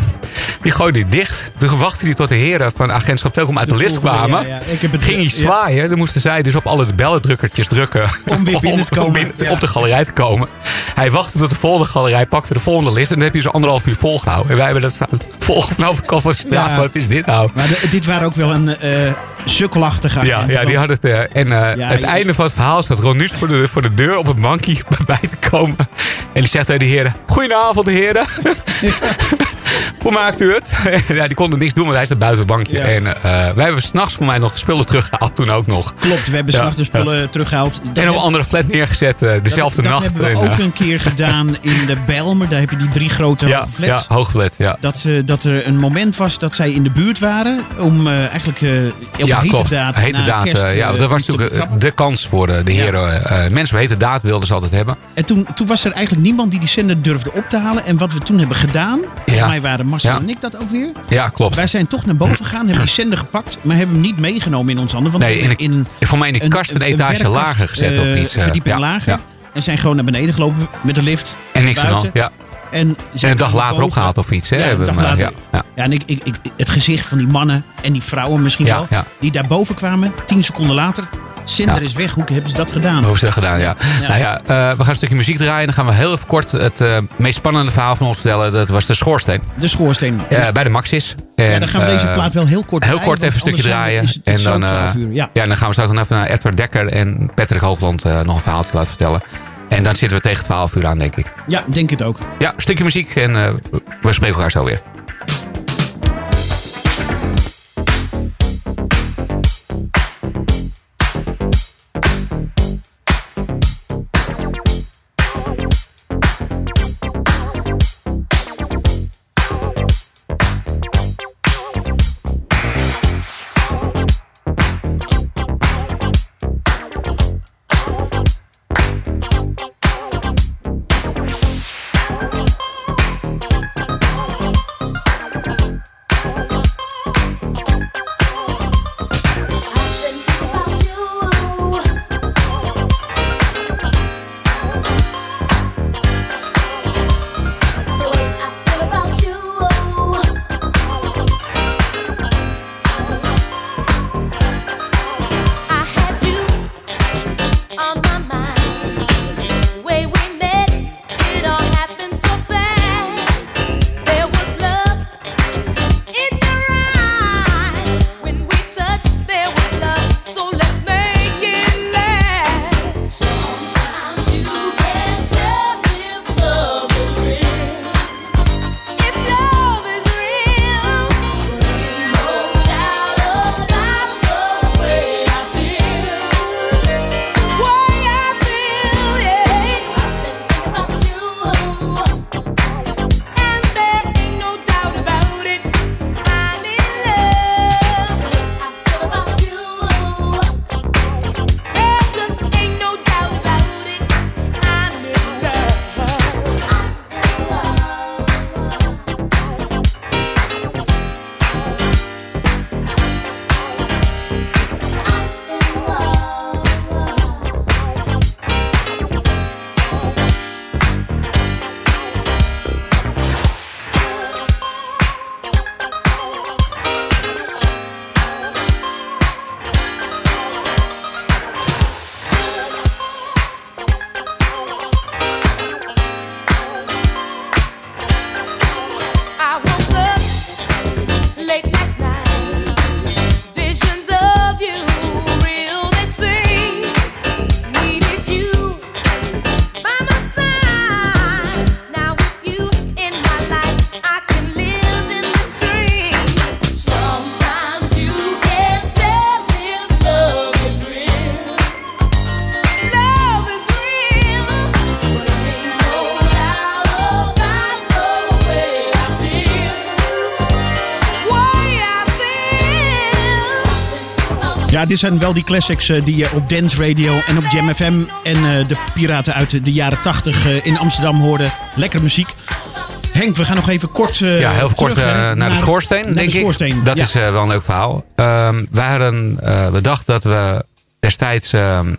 Speaker 7: Die gooide die dicht. Toen wachtte hij tot de heren van agentschap Telecom uit de,
Speaker 5: De volgende,
Speaker 7: kwamen.
Speaker 5: ja, ja. Ik heb het-
Speaker 7: Ging hij
Speaker 5: ja.
Speaker 7: zwaaien. Dan moesten zij dus op alle bellendrukkertjes drukken.
Speaker 5: Om weer binnen te komen.
Speaker 7: binnen-
Speaker 5: Ja.
Speaker 7: op de galerij te komen. Hij wachtte tot de volgende galerij. Pakte de volgende lift. En dan heb je ze anderhalf uur volgehouden. En wij hebben dat volgen vanaf de van de.
Speaker 5: Ja.
Speaker 7: Wat is dit nou?
Speaker 5: Maar de- dit waren ook wel een eh sukkelachtige
Speaker 7: Ja,
Speaker 5: agenten,
Speaker 7: ja, die hadden het. eh, en eh,
Speaker 5: Ja,
Speaker 7: het einde van het verhaal staat Ron voor de, voor de deur op het bankje bij te komen. En die zegt tegen de heren: Goedenavond, de heren. Hoe maakt u het? ja, die konden niks doen, want hij staat buiten het bankje.
Speaker 5: Ja.
Speaker 7: En eh, wij hebben s'nachts voor mij nog de spullen teruggehaald toen ook nog.
Speaker 5: Klopt, we hebben
Speaker 7: Ja,
Speaker 5: s'nachts de spullen teruggehaald. Dat
Speaker 7: en op
Speaker 5: heb-
Speaker 7: een andere flat neergezet eh, dezelfde
Speaker 5: dat,
Speaker 7: nacht.
Speaker 5: Dat hebben we
Speaker 7: En,
Speaker 5: ook
Speaker 7: eh,
Speaker 5: een keer gedaan in de Bijlmer. Daar heb je die drie grote
Speaker 7: ja,
Speaker 5: hoge flats.
Speaker 7: ja, hoogflat, ja.
Speaker 5: Dat, dat er een moment was dat zij in de buurt waren om eh, eigenlijk eh op
Speaker 7: ja,
Speaker 5: hete
Speaker 7: klopt.
Speaker 5: daad
Speaker 7: Hete
Speaker 5: na
Speaker 7: daad,
Speaker 5: kerst,
Speaker 7: ja, dat was natuurlijk de kans voor de heren. eh, mensen met hete daad wilden ze altijd hebben.
Speaker 5: En toen, toen was er eigenlijk niemand die die zender durfde op te halen. En wat we toen hebben gedaan, mij waren Marcel
Speaker 7: Ja.
Speaker 5: en ik dat ook weer.
Speaker 7: Ja, klopt.
Speaker 5: Wij zijn toch naar boven gegaan, hebben die zender gepakt, maar hebben hem niet meegenomen in ons handen. Want
Speaker 7: Nee, in de- voor mij in de kast een etage lager gezet of
Speaker 5: eh,
Speaker 7: iets, eh,
Speaker 5: verdieping
Speaker 7: ja,
Speaker 5: lager.
Speaker 7: ja.
Speaker 5: En zijn gewoon naar beneden gelopen met de lift.
Speaker 7: En niks aan ja.
Speaker 5: En,
Speaker 7: een dag later opgehaald of iets, hè?
Speaker 5: Ja, een dag later.
Speaker 7: ja, ja.
Speaker 5: Ja, en ik, ik, ik, het gezicht van die mannen en die vrouwen misschien wel,
Speaker 7: ja.
Speaker 5: die daar boven kwamen, tien seconden later. Zender
Speaker 7: Ja.
Speaker 5: is weg, hoe hebben ze dat gedaan?
Speaker 7: Hoe is dat gedaan, ja.
Speaker 5: Ja.
Speaker 7: Nou ja, eh, we gaan een stukje muziek draaien. Dan gaan we heel even kort het eh, meest spannende verhaal van ons vertellen. Dat was de schoorsteen.
Speaker 5: De schoorsteen.
Speaker 7: Eh, bij de Maxis. En,
Speaker 5: Ja, dan gaan we deze plaat wel heel kort
Speaker 7: Heel kort even een stukje draaien.
Speaker 5: is
Speaker 7: en dan,
Speaker 5: 12 uur, ja.
Speaker 7: ja, dan gaan we straks nog even naar Edward Dekker en Patrick Hoogland nog een verhaaltje laten vertellen. En dan zitten we tegen 12 uur aan, denk ik.
Speaker 5: Ja, denk het ook.
Speaker 7: Ja, stukje muziek en we spreken elkaar zo weer.
Speaker 5: Ja, dit zijn wel die classics eh, die je op Dance Radio en op Jam FM en eh, de piraten uit de jaren 80 eh, in Amsterdam hoorden. Lekker muziek. Henk, we gaan nog even kort. eh,
Speaker 7: Ja, heel kort
Speaker 5: terug,
Speaker 7: eh, naar, de schoorsteen,
Speaker 5: naar
Speaker 7: denk
Speaker 5: de schoorsteen.
Speaker 7: ik. Dat
Speaker 5: Ja.
Speaker 7: is eh, wel een leuk verhaal. Ehm hadden eh, bedacht dat we destijds ehm,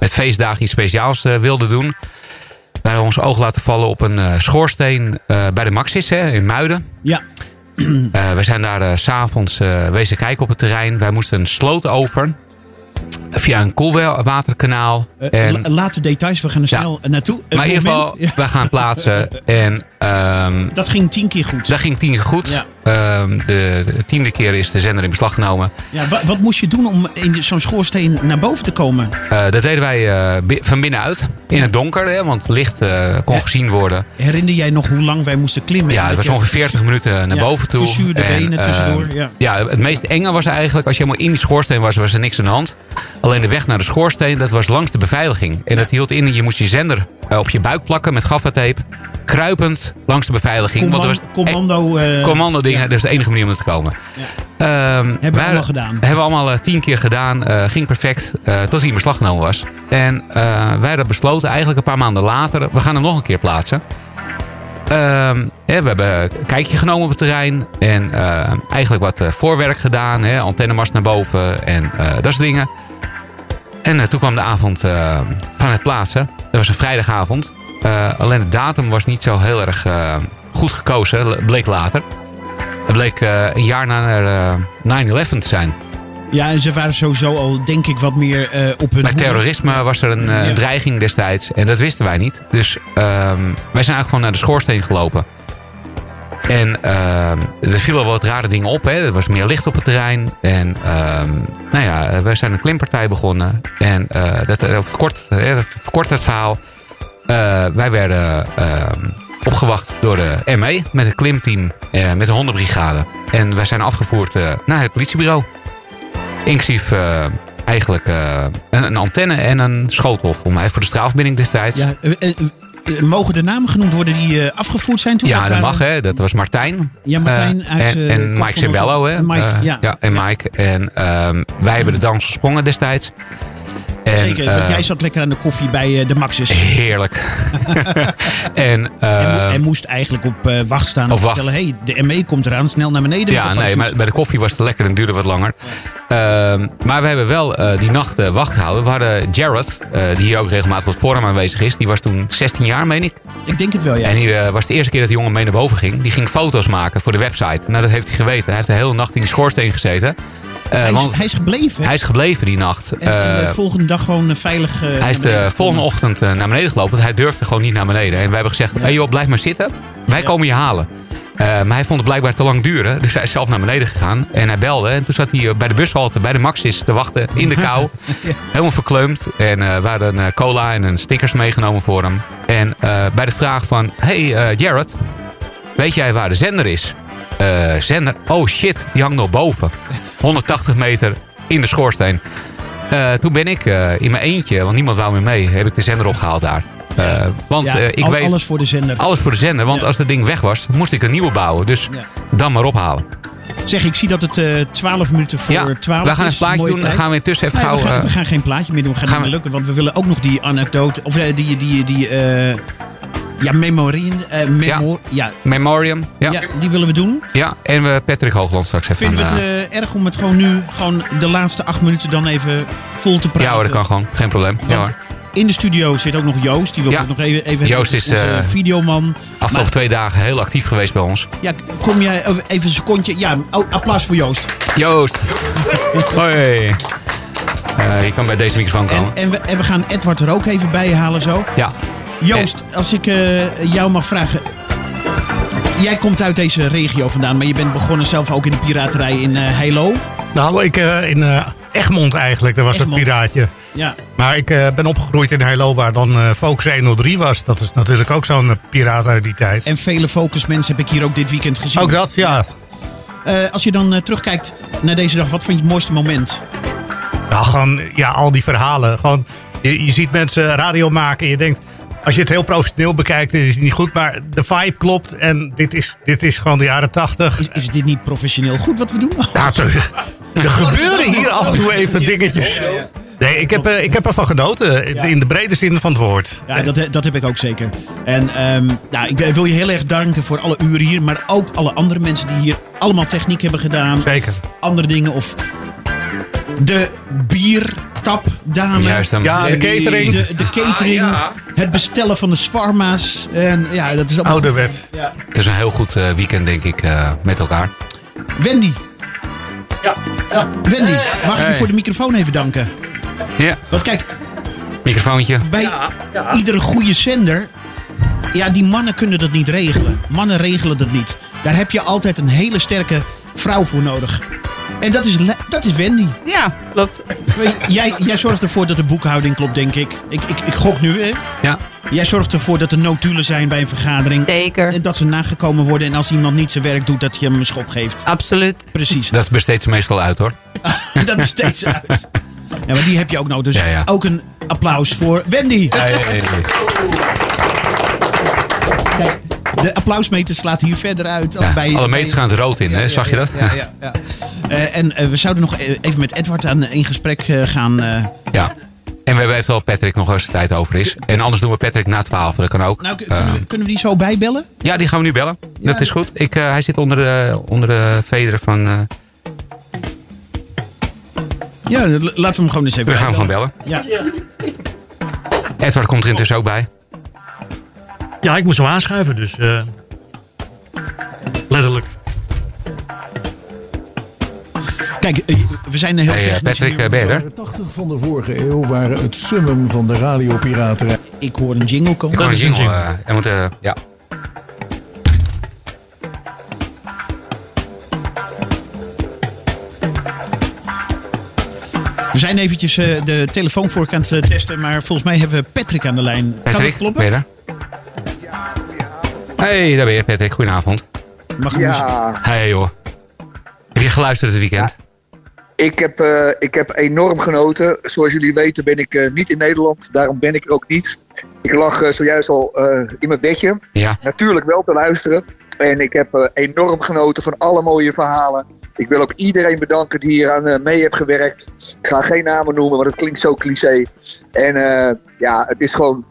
Speaker 7: met feestdagen iets speciaals eh, wilden doen. Wij hadden ons oog laten vallen op een eh, schoorsteen eh, bij de Maxis hè, in Muiden.
Speaker 5: Ja.
Speaker 7: Eh, wij zijn daar s s'avonds eh wezen kijken op het terrein. Wij moesten een sloot over. Via een koelwaterkanaal.
Speaker 5: Eh,
Speaker 7: en,
Speaker 5: la- laat de details, we gaan er snel naartoe.
Speaker 7: Maar in ieder geval, wij gaan plaatsen. En, ehm,
Speaker 5: Dat ging tien keer goed.
Speaker 7: dat ging tien keer goed.
Speaker 5: Ja.
Speaker 7: Ehm, de, de tiende keer is de zender in beslag genomen.
Speaker 5: Ja, wa- wat moest je doen om in zo'n schoorsteen naar boven te komen?
Speaker 7: Eh, dat deden wij bi- van binnenuit. In het donker, hè, want licht eh, kon gezien worden.
Speaker 5: Herinner jij nog hoe lang wij moesten klimmen?
Speaker 7: Ja, het was ongeveer 40 minuten naar
Speaker 5: Ja,
Speaker 7: boven toe.
Speaker 5: verzuurde benen
Speaker 7: eh,
Speaker 5: tussendoor, ja.
Speaker 7: ja, het meest enge was eigenlijk, als je helemaal in die schoorsteen was, was er niks aan de hand. Alleen de weg naar de schoorsteen, dat was langs de beveiliging. En dat hield in, je moest je zender op je buik plakken met gaffatape. Kruipend langs de beveiliging. want er was
Speaker 5: Commando. eh,
Speaker 7: commando dingen,
Speaker 5: ja.
Speaker 7: dat is de enige manier om er te komen. Hebben
Speaker 5: we allemaal gedaan.
Speaker 7: Hebben we allemaal eh, tien keer gedaan. eh, ging perfect. eh, tot hij in beslag genomen was. En eh, wij hadden besloten eigenlijk een paar maanden later. We gaan hem nog een keer plaatsen. Ehm, hè, we hebben een kijkje genomen op het terrein. En eh, eigenlijk wat eh, voorwerk gedaan. Hè, antennemast naar boven en eh, dat soort dingen. En eh, toen kwam de avond eh, van het plaatsen. Dat was een vrijdagavond. Eh, alleen de datum was niet zo heel erg eh, goed gekozen. Bleek later. Het bleek eh, een jaar na eh, 9-11 te zijn.
Speaker 5: Ja, en ze waren sowieso al, denk ik, wat meer op hun
Speaker 7: Bij terrorisme was er een
Speaker 5: Ja.
Speaker 7: dreiging destijds. En dat wisten wij niet. Dus ehm, wij zijn eigenlijk gewoon naar de schoorsteen gelopen. En ehm, er vielen wel wat rare dingen op. Hè. Er was meer licht op het terrein. En ehm, nou ja, wij zijn een klimpartij begonnen. En dat kort, verkort het verhaal. Uh, wij werden ehm, opgewacht door de ME met een klimteam. eh, met een hondenbrigade. En wij zijn afgevoerd eh, naar het politiebureau. Inclusief eh, eigenlijk eh, een, een antenne en een schoothof. Om even voor de strafbinding destijds.
Speaker 5: Ja, eh, eh, eh, mogen de namen genoemd worden die eh, afgevoerd zijn toen?
Speaker 7: Ja, dat mag hè. Dat was Martijn.
Speaker 5: Ja, Martijn
Speaker 7: Eh,
Speaker 5: uit,
Speaker 7: en,
Speaker 5: eh,
Speaker 7: en Mike
Speaker 5: van
Speaker 7: Cimbello hè.
Speaker 5: Mike,
Speaker 7: Eh,
Speaker 5: ja.
Speaker 7: en Mike. En ehm, wij hebben de dans gesprongen destijds. En,
Speaker 5: Zeker, want
Speaker 7: eh,
Speaker 5: jij zat lekker aan de koffie bij eh, de Maxis.
Speaker 7: Heerlijk. en, eh,
Speaker 5: en moest eigenlijk op wacht staan en
Speaker 7: wacht.
Speaker 5: vertellen... hé, hey, de ME komt eraan, snel naar beneden.
Speaker 7: Ja,
Speaker 5: de
Speaker 7: nee, maar bij de koffie was het lekker en duurde wat langer. Ehm, maar we hebben wel die nacht eh, wacht gehouden. We hadden Jared, die hier ook regelmatig op het forum aanwezig is. Die was toen 16 jaar, meen ik.
Speaker 5: Ik denk het wel, ja.
Speaker 7: En die was de eerste keer dat die jongen mee naar boven ging. Die ging foto's maken voor de website. Nou, dat heeft hij geweten. Hij heeft de hele nacht in die schoorsteen gezeten. Eh,
Speaker 5: hij, is,
Speaker 7: want
Speaker 5: hij is gebleven.
Speaker 7: hij is gebleven die nacht.
Speaker 5: En, en de
Speaker 7: Eh,
Speaker 5: volgende dag gewoon eh, veilig... eh,
Speaker 7: hij is de volgende ochtend eh, naar beneden gelopen. Want hij durfde gewoon niet naar beneden. En wij hebben gezegd, hey joh, blijf maar zitten. Wij komen je halen. Eh, maar hij vond het blijkbaar te lang duren. Dus hij is zelf naar beneden gegaan. En hij belde. En toen zat hij eh, bij de bushalte, bij de Maxis te wachten. In de kou. Helemaal verkleumd. En eh we hadden een cola en een stickers meegenomen voor hem. En eh, bij de vraag van... Hey eh, Jared, weet jij waar de zender is? Eh, zender? Oh shit, die hangt nog boven. 180 meter in de schoorsteen. Eh, toen ben ik eh, in mijn eentje, want niemand wou meer mee, heb ik de zender opgehaald daar. Want
Speaker 5: Ja,
Speaker 7: ik
Speaker 5: al-
Speaker 7: weet...
Speaker 5: alles voor de zender.
Speaker 7: Alles voor de zender, want als dat ding weg was, moest ik een nieuwe bouwen. Dus dan maar ophalen.
Speaker 5: Zeg, ik zie dat het eh 12 minuten voor
Speaker 7: Ja,
Speaker 5: 12
Speaker 7: we gaan
Speaker 5: is.
Speaker 7: een plaatje doen. Dan gaan we intussen even
Speaker 5: Nee,
Speaker 7: gauw...
Speaker 5: We gaan, we gaan geen plaatje meer doen. We gaan,
Speaker 7: gaan
Speaker 5: niet meer lukken, want we willen ook nog die anekdote... Of die... die, die ja, memorien. eh, memor, ja.
Speaker 7: Memoriam. Ja.
Speaker 5: Die willen we doen.
Speaker 7: Ja, en we Patrick Hoogland straks even
Speaker 5: Vinden we
Speaker 7: aan,
Speaker 5: het
Speaker 7: eh,
Speaker 5: eh, erg om het gewoon nu... gewoon de laatste acht minuten dan even vol te praten?
Speaker 7: Ja hoor, dat kan gewoon. Geen probleem. Ja, hoor.
Speaker 5: in de studio zit ook nog Joost. Die wil
Speaker 7: Ja.
Speaker 5: ik nog even, even
Speaker 7: Joost is, eh,
Speaker 5: videoman.
Speaker 7: Afgelopen
Speaker 5: Maar-
Speaker 7: twee dagen heel actief geweest bij ons.
Speaker 5: Ja, kom jij even een secondje. Ja, oh, applaus voor Joost.
Speaker 7: Joost. Hoi. Je kan bij deze microfoon komen.
Speaker 5: En we, en we gaan Edward er ook even bij halen zo.
Speaker 7: Ja.
Speaker 5: Joost, als ik eh, jou mag vragen. Jij komt uit deze regio vandaan, maar je bent begonnen zelf ook in de piraterij in eh Heilo.
Speaker 12: Nou, ik eh, in Egmond eigenlijk, dat was
Speaker 5: Egmond.
Speaker 12: het piraatje.
Speaker 5: Ja.
Speaker 12: Maar ik ben opgegroeid in Heilo, waar dan Focus 103 was. Dat is natuurlijk ook zo'n piraat uit die tijd.
Speaker 5: En vele focusmensen heb ik hier ook dit weekend gezien.
Speaker 12: Ook dat, ja.
Speaker 5: Als je dan terugkijkt naar deze dag, wat vond je het mooiste moment?
Speaker 12: Nou, gewoon, ja, al die verhalen. Gewoon, je, je ziet mensen radio maken en je denkt... Als je het heel professioneel bekijkt, is het niet goed. Maar de vibe klopt en dit is, dit is gewoon de jaren tachtig.
Speaker 5: Is, is dit niet professioneel goed wat we doen?
Speaker 12: Ja, het- er gebeuren hier af en toe even dingetjes. Nee, ik heb, eh, ik heb ervan genoten. in- In de brede zin van het woord.
Speaker 5: Ja, dat, dat heb ik ook zeker. En ehm, ja, ik wil je heel erg danken voor alle uren hier. Maar ook alle andere mensen die hier allemaal techniek hebben gedaan.
Speaker 12: Zeker.
Speaker 5: Andere dingen. Of de biertapdame.
Speaker 7: Juist hem.
Speaker 12: Ja, de catering.
Speaker 5: De, de catering. Het bestellen van de swarma's. En ja, dat is allemaal goed.
Speaker 12: Ouderwet.
Speaker 5: Ja.
Speaker 7: Het is een heel goed eh, weekend, denk ik, eh, met elkaar.
Speaker 5: Wendy.
Speaker 13: Ja.
Speaker 5: Wendy, mag ik je
Speaker 7: Hey.
Speaker 5: voor de microfoon even danken?
Speaker 7: Ja,
Speaker 5: Want kijk,
Speaker 7: microfoontje.
Speaker 5: bij iedere goede zender. Ja, die mannen kunnen dat niet regelen. Mannen regelen dat niet. Daar heb je altijd een hele sterke vrouw voor nodig. En dat is, dat is Wendy.
Speaker 13: Ja, klopt.
Speaker 5: Jij, jij zorgt ervoor dat de boekhouding klopt, denk ik. Ik, ik, ik gok nu, hè?
Speaker 7: Ja.
Speaker 5: Jij zorgt ervoor dat er notulen zijn bij een vergadering.
Speaker 13: Zeker.
Speaker 5: En dat ze nagekomen worden. En als iemand niet zijn werk doet, dat je hem een schop geeft.
Speaker 13: Absoluut.
Speaker 5: Precies.
Speaker 7: Dat besteedt ze meestal uit, hoor.
Speaker 5: dat besteedt ze uit. Ja, maar die heb je ook nodig. Dus
Speaker 7: Ja, ja.
Speaker 5: ook een applaus voor Wendy.
Speaker 7: Hey.
Speaker 5: Kijk, de applausmeter slaat hier verder uit.
Speaker 7: Ja,
Speaker 5: bij,
Speaker 7: alle meters gaan het rood in, hè? Zag je dat?
Speaker 5: Ja, ja, ja. Eh, en eh, we zouden nog even met Edward aan, in gesprek eh, gaan. eh,
Speaker 7: Ja. En we hebben even wel Patrick nog eens de tijd over is. En anders doen we Patrick na 12. Dat kan ook.
Speaker 5: Nou,
Speaker 7: Eh,
Speaker 5: kunnen, we, kunnen we die zo bijbellen?
Speaker 7: ja, die gaan we nu bellen. Dat is goed. Ik, eh, hij zit onder de, onder de vederen van... eh,
Speaker 5: Ja, laten we hem gewoon eens even
Speaker 7: we gaan hem gewoon bellen.
Speaker 5: Ja.
Speaker 7: Edward komt er intussen ook bij.
Speaker 14: Ja, ik moet zo aanschuiven, dus... eh, letterlijk.
Speaker 5: Kijk, eh, we zijn heel
Speaker 7: Hey, eh, Patrick,
Speaker 5: hier.
Speaker 7: eh, ben je er?
Speaker 15: De 80 van de vorige eeuw waren het summum van de radiopiraterij.
Speaker 5: Ik hoor een jingle komen.
Speaker 7: Gewoon een jingle. hij moet, eh, ja.
Speaker 5: We zijn eventjes eh, de telefoonvork aan het eh, testen, maar volgens mij hebben we Patrick aan de lijn. kan
Speaker 7: Patrick,
Speaker 5: dat kloppen?
Speaker 7: ben je er? Hey, daar ben je Patrick. Goedenavond.
Speaker 5: Mag ik
Speaker 16: Ja,
Speaker 7: Hey joh. Heb je geluisterd het weekend?
Speaker 16: ik heb, eh, ik heb enorm genoten. Zoals jullie weten ben ik eh, niet in Nederland. Daarom ben ik er ook niet. Ik lag eh, zojuist al eh, in mijn bedje.
Speaker 7: Ja.
Speaker 16: Natuurlijk wel te luisteren. En ik heb eh, enorm genoten van alle mooie verhalen. Ik wil ook iedereen bedanken die hier aan eh, mee heeft gewerkt. Ik ga geen namen noemen, want het klinkt zo cliché. En eh, ja, het is gewoon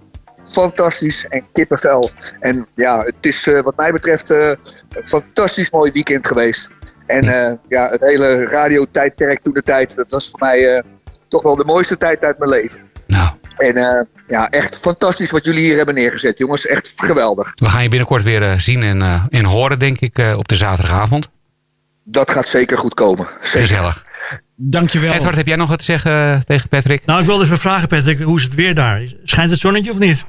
Speaker 16: fantastisch en kippenvel. En ja, het is eh, wat mij betreft eh, een fantastisch mooi weekend geweest. En eh, ja, het hele radiotijdperk toen de tijd, dat was voor mij eh, toch wel de mooiste tijd uit mijn leven.
Speaker 7: Nou.
Speaker 16: En eh, ja, echt fantastisch wat jullie hier hebben neergezet, jongens. Echt geweldig.
Speaker 7: We gaan je binnenkort weer eh, zien en, eh, en horen, denk ik, eh, op de zaterdagavond.
Speaker 16: Dat gaat zeker goed komen.
Speaker 7: Gezellig.
Speaker 5: Dankjewel.
Speaker 7: Edward, heb jij nog wat te zeggen tegen Patrick?
Speaker 14: Nou, ik wilde even vragen, Patrick, hoe is het weer daar? Schijnt het zonnetje of niet?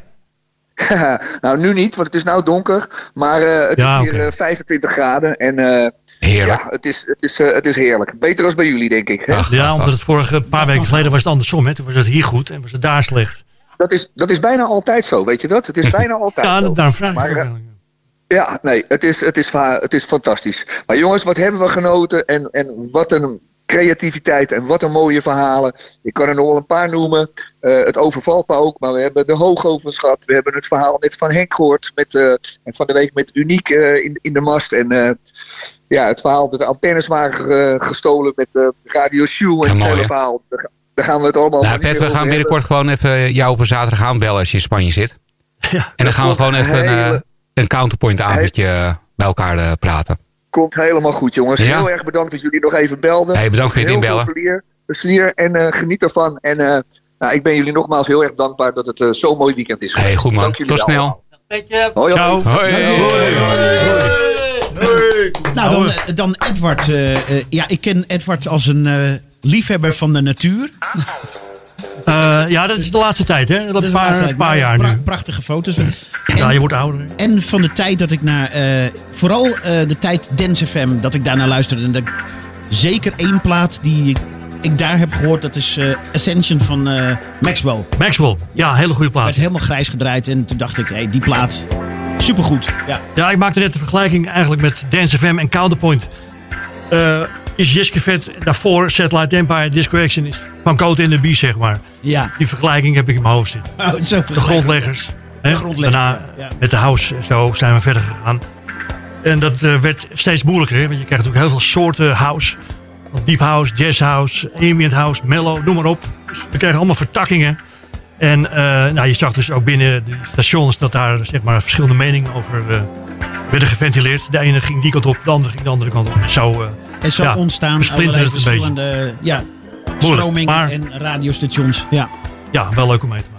Speaker 16: nou, nu niet, want het is nou donker. Maar eh, het
Speaker 14: Ja,
Speaker 16: is hier
Speaker 14: oké.
Speaker 16: eh, 25 graden. En eh,
Speaker 7: heerlijk.
Speaker 16: Ja, het is, het, is, het is heerlijk. Beter als bij jullie, denk ik. hè?
Speaker 14: ja, omdat het vorige paar weken geleden was het andersom. Hè? Toen was het hier goed en was het daar slecht.
Speaker 16: Dat is, dat is bijna altijd zo, weet je dat? Het is bijna altijd
Speaker 14: Ja,
Speaker 16: zo.
Speaker 14: daarom vraag ik.
Speaker 16: Maar. Ja, nee, het is, het, is, het is fantastisch. Maar jongens, wat hebben we genoten en, en wat een creativiteit en wat een mooie verhalen. Ik kan er nog wel een paar noemen. Eh, het overvalt me ook, maar we hebben de hoogovens gehad. We hebben het verhaal net van Henk gehoord. Met, eh, en van de week met Uniek eh, in, in de mast. En eh, ja, het verhaal dat de antennes waren eh, gestolen met Radio Shoe en
Speaker 7: Ja,
Speaker 16: het verhaal. Daar, ga- daar gaan we het allemaal
Speaker 7: Nou, Pet, we gaan
Speaker 16: hebben.
Speaker 7: binnenkort gewoon even jou op een zaterdag aanbellen als je in Spanje zit. en dan gaan we gewoon even een, eh,
Speaker 16: hele-
Speaker 7: een counterpoint avondje bij elkaar eh, praten.
Speaker 16: Komt helemaal goed, jongens.
Speaker 7: Ja.
Speaker 16: Heel erg bedankt dat jullie nog even belden.
Speaker 7: Hey, bedankt voor het
Speaker 16: Heel
Speaker 7: inbellen.
Speaker 16: veel plezier, plezier en eh, geniet ervan. En eh, nou, ik ben jullie nogmaals heel erg dankbaar dat het eh, zo'n mooi weekend is.
Speaker 7: Hey, goed man.
Speaker 16: Dank jullie
Speaker 7: Tot
Speaker 16: wel.
Speaker 7: snel.
Speaker 16: Hoi, hoi.
Speaker 7: Hoi.
Speaker 5: Nou, dan, dan Edward. ja, ik ken Edward als een eh, liefhebber van de natuur.
Speaker 14: Eh, ja, dat is de laatste tijd, hè? Dat
Speaker 5: Dat
Speaker 14: een
Speaker 5: is
Speaker 14: paar,
Speaker 5: tijd.
Speaker 14: paar jaar nu.
Speaker 5: Prachtige foto's.
Speaker 14: Ja, je wordt ouder.
Speaker 5: En van de tijd dat ik naar, eh, vooral eh, de tijd Dance FM, dat ik daarnaar luisterde. En dat ik zeker één plaat die ik, ik daar heb gehoord, dat is Ascension van Maxwell.
Speaker 14: Maxwell, ja, hele goede plaat.
Speaker 5: Werd helemaal grijs gedraaid en toen dacht ik, hey, die plaat, supergoed. Ja.
Speaker 14: Ja, ik maakte net de vergelijking eigenlijk met Dance FM en Counterpoint. Eh is Jiske Vet daarvoor Satellite Empire Disco Action is van Cote in de Bie, zeg maar.
Speaker 5: Ja.
Speaker 14: Die vergelijking heb ik in mijn hoofd zitten.
Speaker 5: Oh, zo
Speaker 14: de grondleggers. hè.
Speaker 5: grondleggers,
Speaker 14: Daarna
Speaker 5: ja.
Speaker 14: met de house zo zijn we verder gegaan. En dat eh, werd steeds moeilijker, hè, want je krijgt natuurlijk heel veel soorten house. Deep house, jazz house, ambient house, mellow, noem maar op. Dus we kregen allemaal vertakkingen. En eh, nou, je zag dus ook binnen de stations dat daar zeg maar, verschillende meningen over werden geventileerd. De ene ging die kant op, de andere ging de andere kant op. En zo, eh,
Speaker 5: En zo
Speaker 14: ja,
Speaker 5: ontstaan allerlei verschillende ja, stromingen
Speaker 14: maar-
Speaker 5: en radiostations. Ja.
Speaker 14: Ja, wel leuk om mee te maken.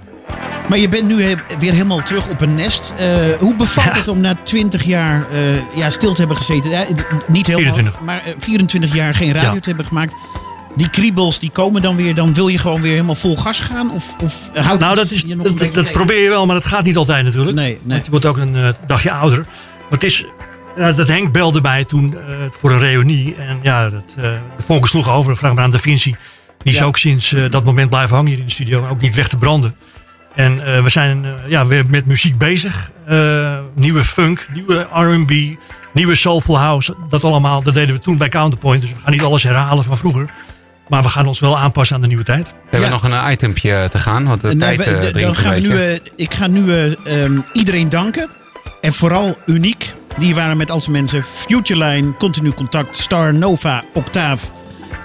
Speaker 5: Maar je bent nu he- weer helemaal terug op een nest. Eh, hoe bevalt het om na 20 jaar eh, ja, stil te hebben gezeten? Ja, niet helemaal,
Speaker 14: 24.
Speaker 5: maar eh, 24 jaar geen radio
Speaker 14: Ja.
Speaker 5: te hebben gemaakt. Die kriebels die komen dan weer. Dan wil je gewoon weer helemaal vol gas gaan? Of, of houdt
Speaker 14: Nou, dat, is,
Speaker 5: je nog
Speaker 14: dat, probeer je wel, maar dat gaat niet altijd natuurlijk.
Speaker 5: Nee, nee.
Speaker 14: Want je wordt ook een dagje ouder. Het is, ja, dat Henk belde mij toen eh, voor een reunie. En ja, dat, eh, de vonken sloegen over. Vraag maar aan Da Vinci. Die is
Speaker 5: Ja.
Speaker 14: ook sinds eh, dat moment blijven hangen hier in de studio. Ook niet weg te branden. En eh, we zijn ja, weer met muziek bezig. Eh, nieuwe funk, nieuwe R&B, nieuwe soulful house. Dat allemaal, dat deden we toen bij Counterpoint. Dus we gaan niet alles herhalen van vroeger. Maar we gaan ons wel aanpassen aan de nieuwe tijd.
Speaker 7: We hebben nog een itempje te gaan, want de
Speaker 5: Nee,
Speaker 7: tijd
Speaker 5: we-
Speaker 7: eh,
Speaker 5: dan gaan we nu, eh, ik ga nu eh, ehm, iedereen danken. En vooral Uniek. Die waren met al zijn mensen. Futureline, Continu Contact, Star, Nova, Octaaf.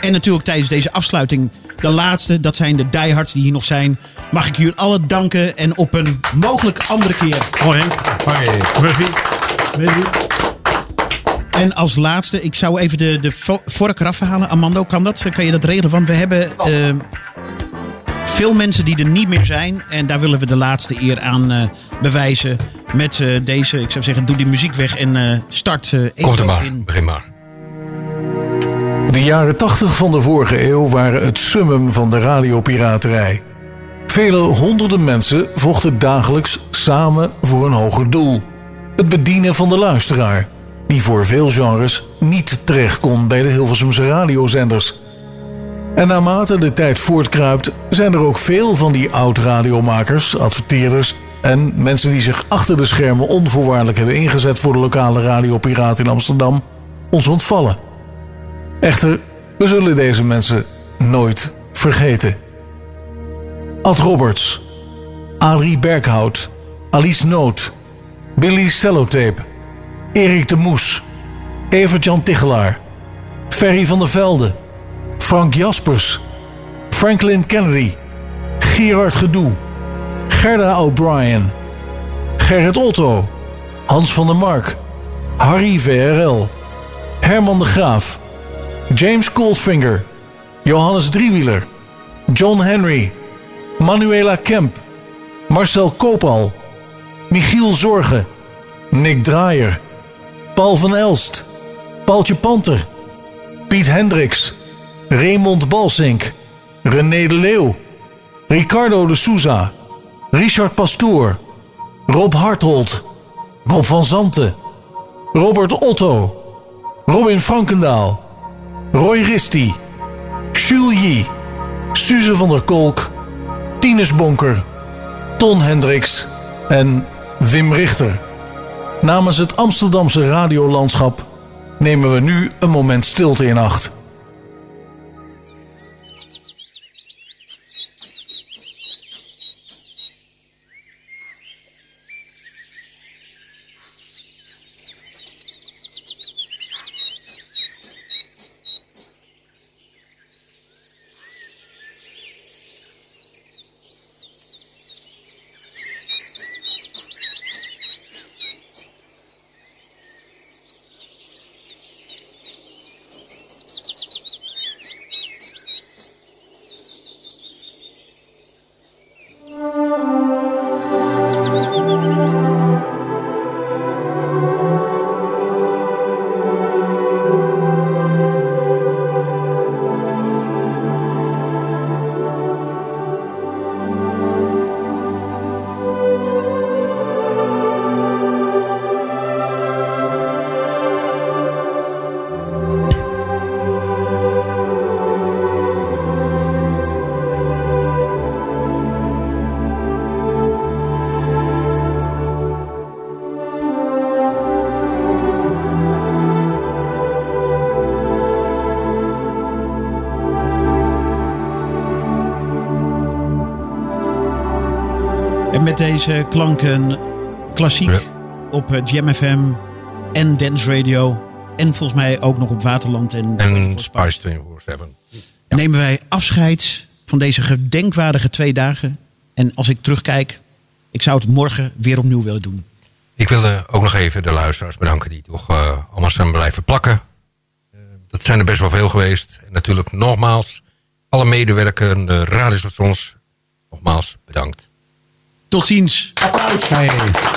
Speaker 5: En natuurlijk tijdens deze afsluiting de laatste. Dat zijn de diehards die hier nog zijn. Mag ik jullie allen danken en op een mogelijk andere keer.
Speaker 14: Hoi Henk.
Speaker 7: Hoi.
Speaker 14: Wendy.
Speaker 5: En als laatste, ik zou even de, de vo- vork eraf halen. Amando, kan dat? Kan je dat regelen? Want we hebben eh, veel mensen die er niet meer zijn. En daar willen we de laatste eer aan eh, bewijzen. Met eh, deze, ik zou zeggen, doe die muziek weg en eh, start eh
Speaker 6: Komt er maar,
Speaker 5: in.
Speaker 6: begin maar.
Speaker 9: De jaren 80 van de vorige eeuw waren het summum van de radiopiraterij. Vele honderden mensen vochten dagelijks samen voor een hoger doel. Het bedienen van de luisteraar, die voor veel genres niet terecht kon bij de Hilversumse radiozenders. En naarmate de tijd voortkruipt, zijn er ook veel van die oud-radiomakers, adverteerders en mensen die zich achter de schermen onvoorwaardelijk hebben ingezet voor de lokale radiopiraat in Amsterdam, ons ontvallen. Echter, we zullen deze mensen nooit vergeten. Ad Roberts, Adrie Berghout, Alice Noot, Billy Cellotape, Erik de Moes, Evert-Jan Tichelaar, Ferry van der Velde, Frank Jaspers, Franklin Kennedy, Gerard Gedoe, Gerda O'Brien, Gerrit Otto, Hans van der Mark, Harry VRL, Herman de Graaf, James Goldfinger, Johannes Driewieler, John Henry, Manuela Kemp, Marcel Koopal, Michiel Zorgen, Nick Draaier, Paul van Elst, Paultje Panter, Piet Hendricks, Raymond Balsink, René de Leeuw, Ricardo de Souza, Richard Pastoor, Rob Harthold, Rob van Zanten, Robert Otto, Robin Frankendaal, Roy Risti, Jules Yee, Suze van der Kolk, Tinus Bonker, Ton Hendricks en Wim Richter. Namens het Amsterdamse radiolandschap nemen we nu een moment stilte in acht.
Speaker 5: Deze klanken klassiek op eh, Jam FM en Dance Radio. En volgens mij ook nog op Waterland en,
Speaker 6: En Spice 24-7.
Speaker 5: nemen wij afscheid van deze gedenkwaardige twee dagen. En als ik terugkijk, ik zou het morgen weer opnieuw willen doen.
Speaker 6: Ik wilde ook nog even de luisteraars bedanken die toch eh, allemaal zijn blijven plakken. Eh, dat zijn er best wel veel geweest. En natuurlijk nogmaals, alle medewerkende radiostations, nogmaals bedankt.
Speaker 5: Tot ziens.
Speaker 6: Applaus.
Speaker 7: Klaar.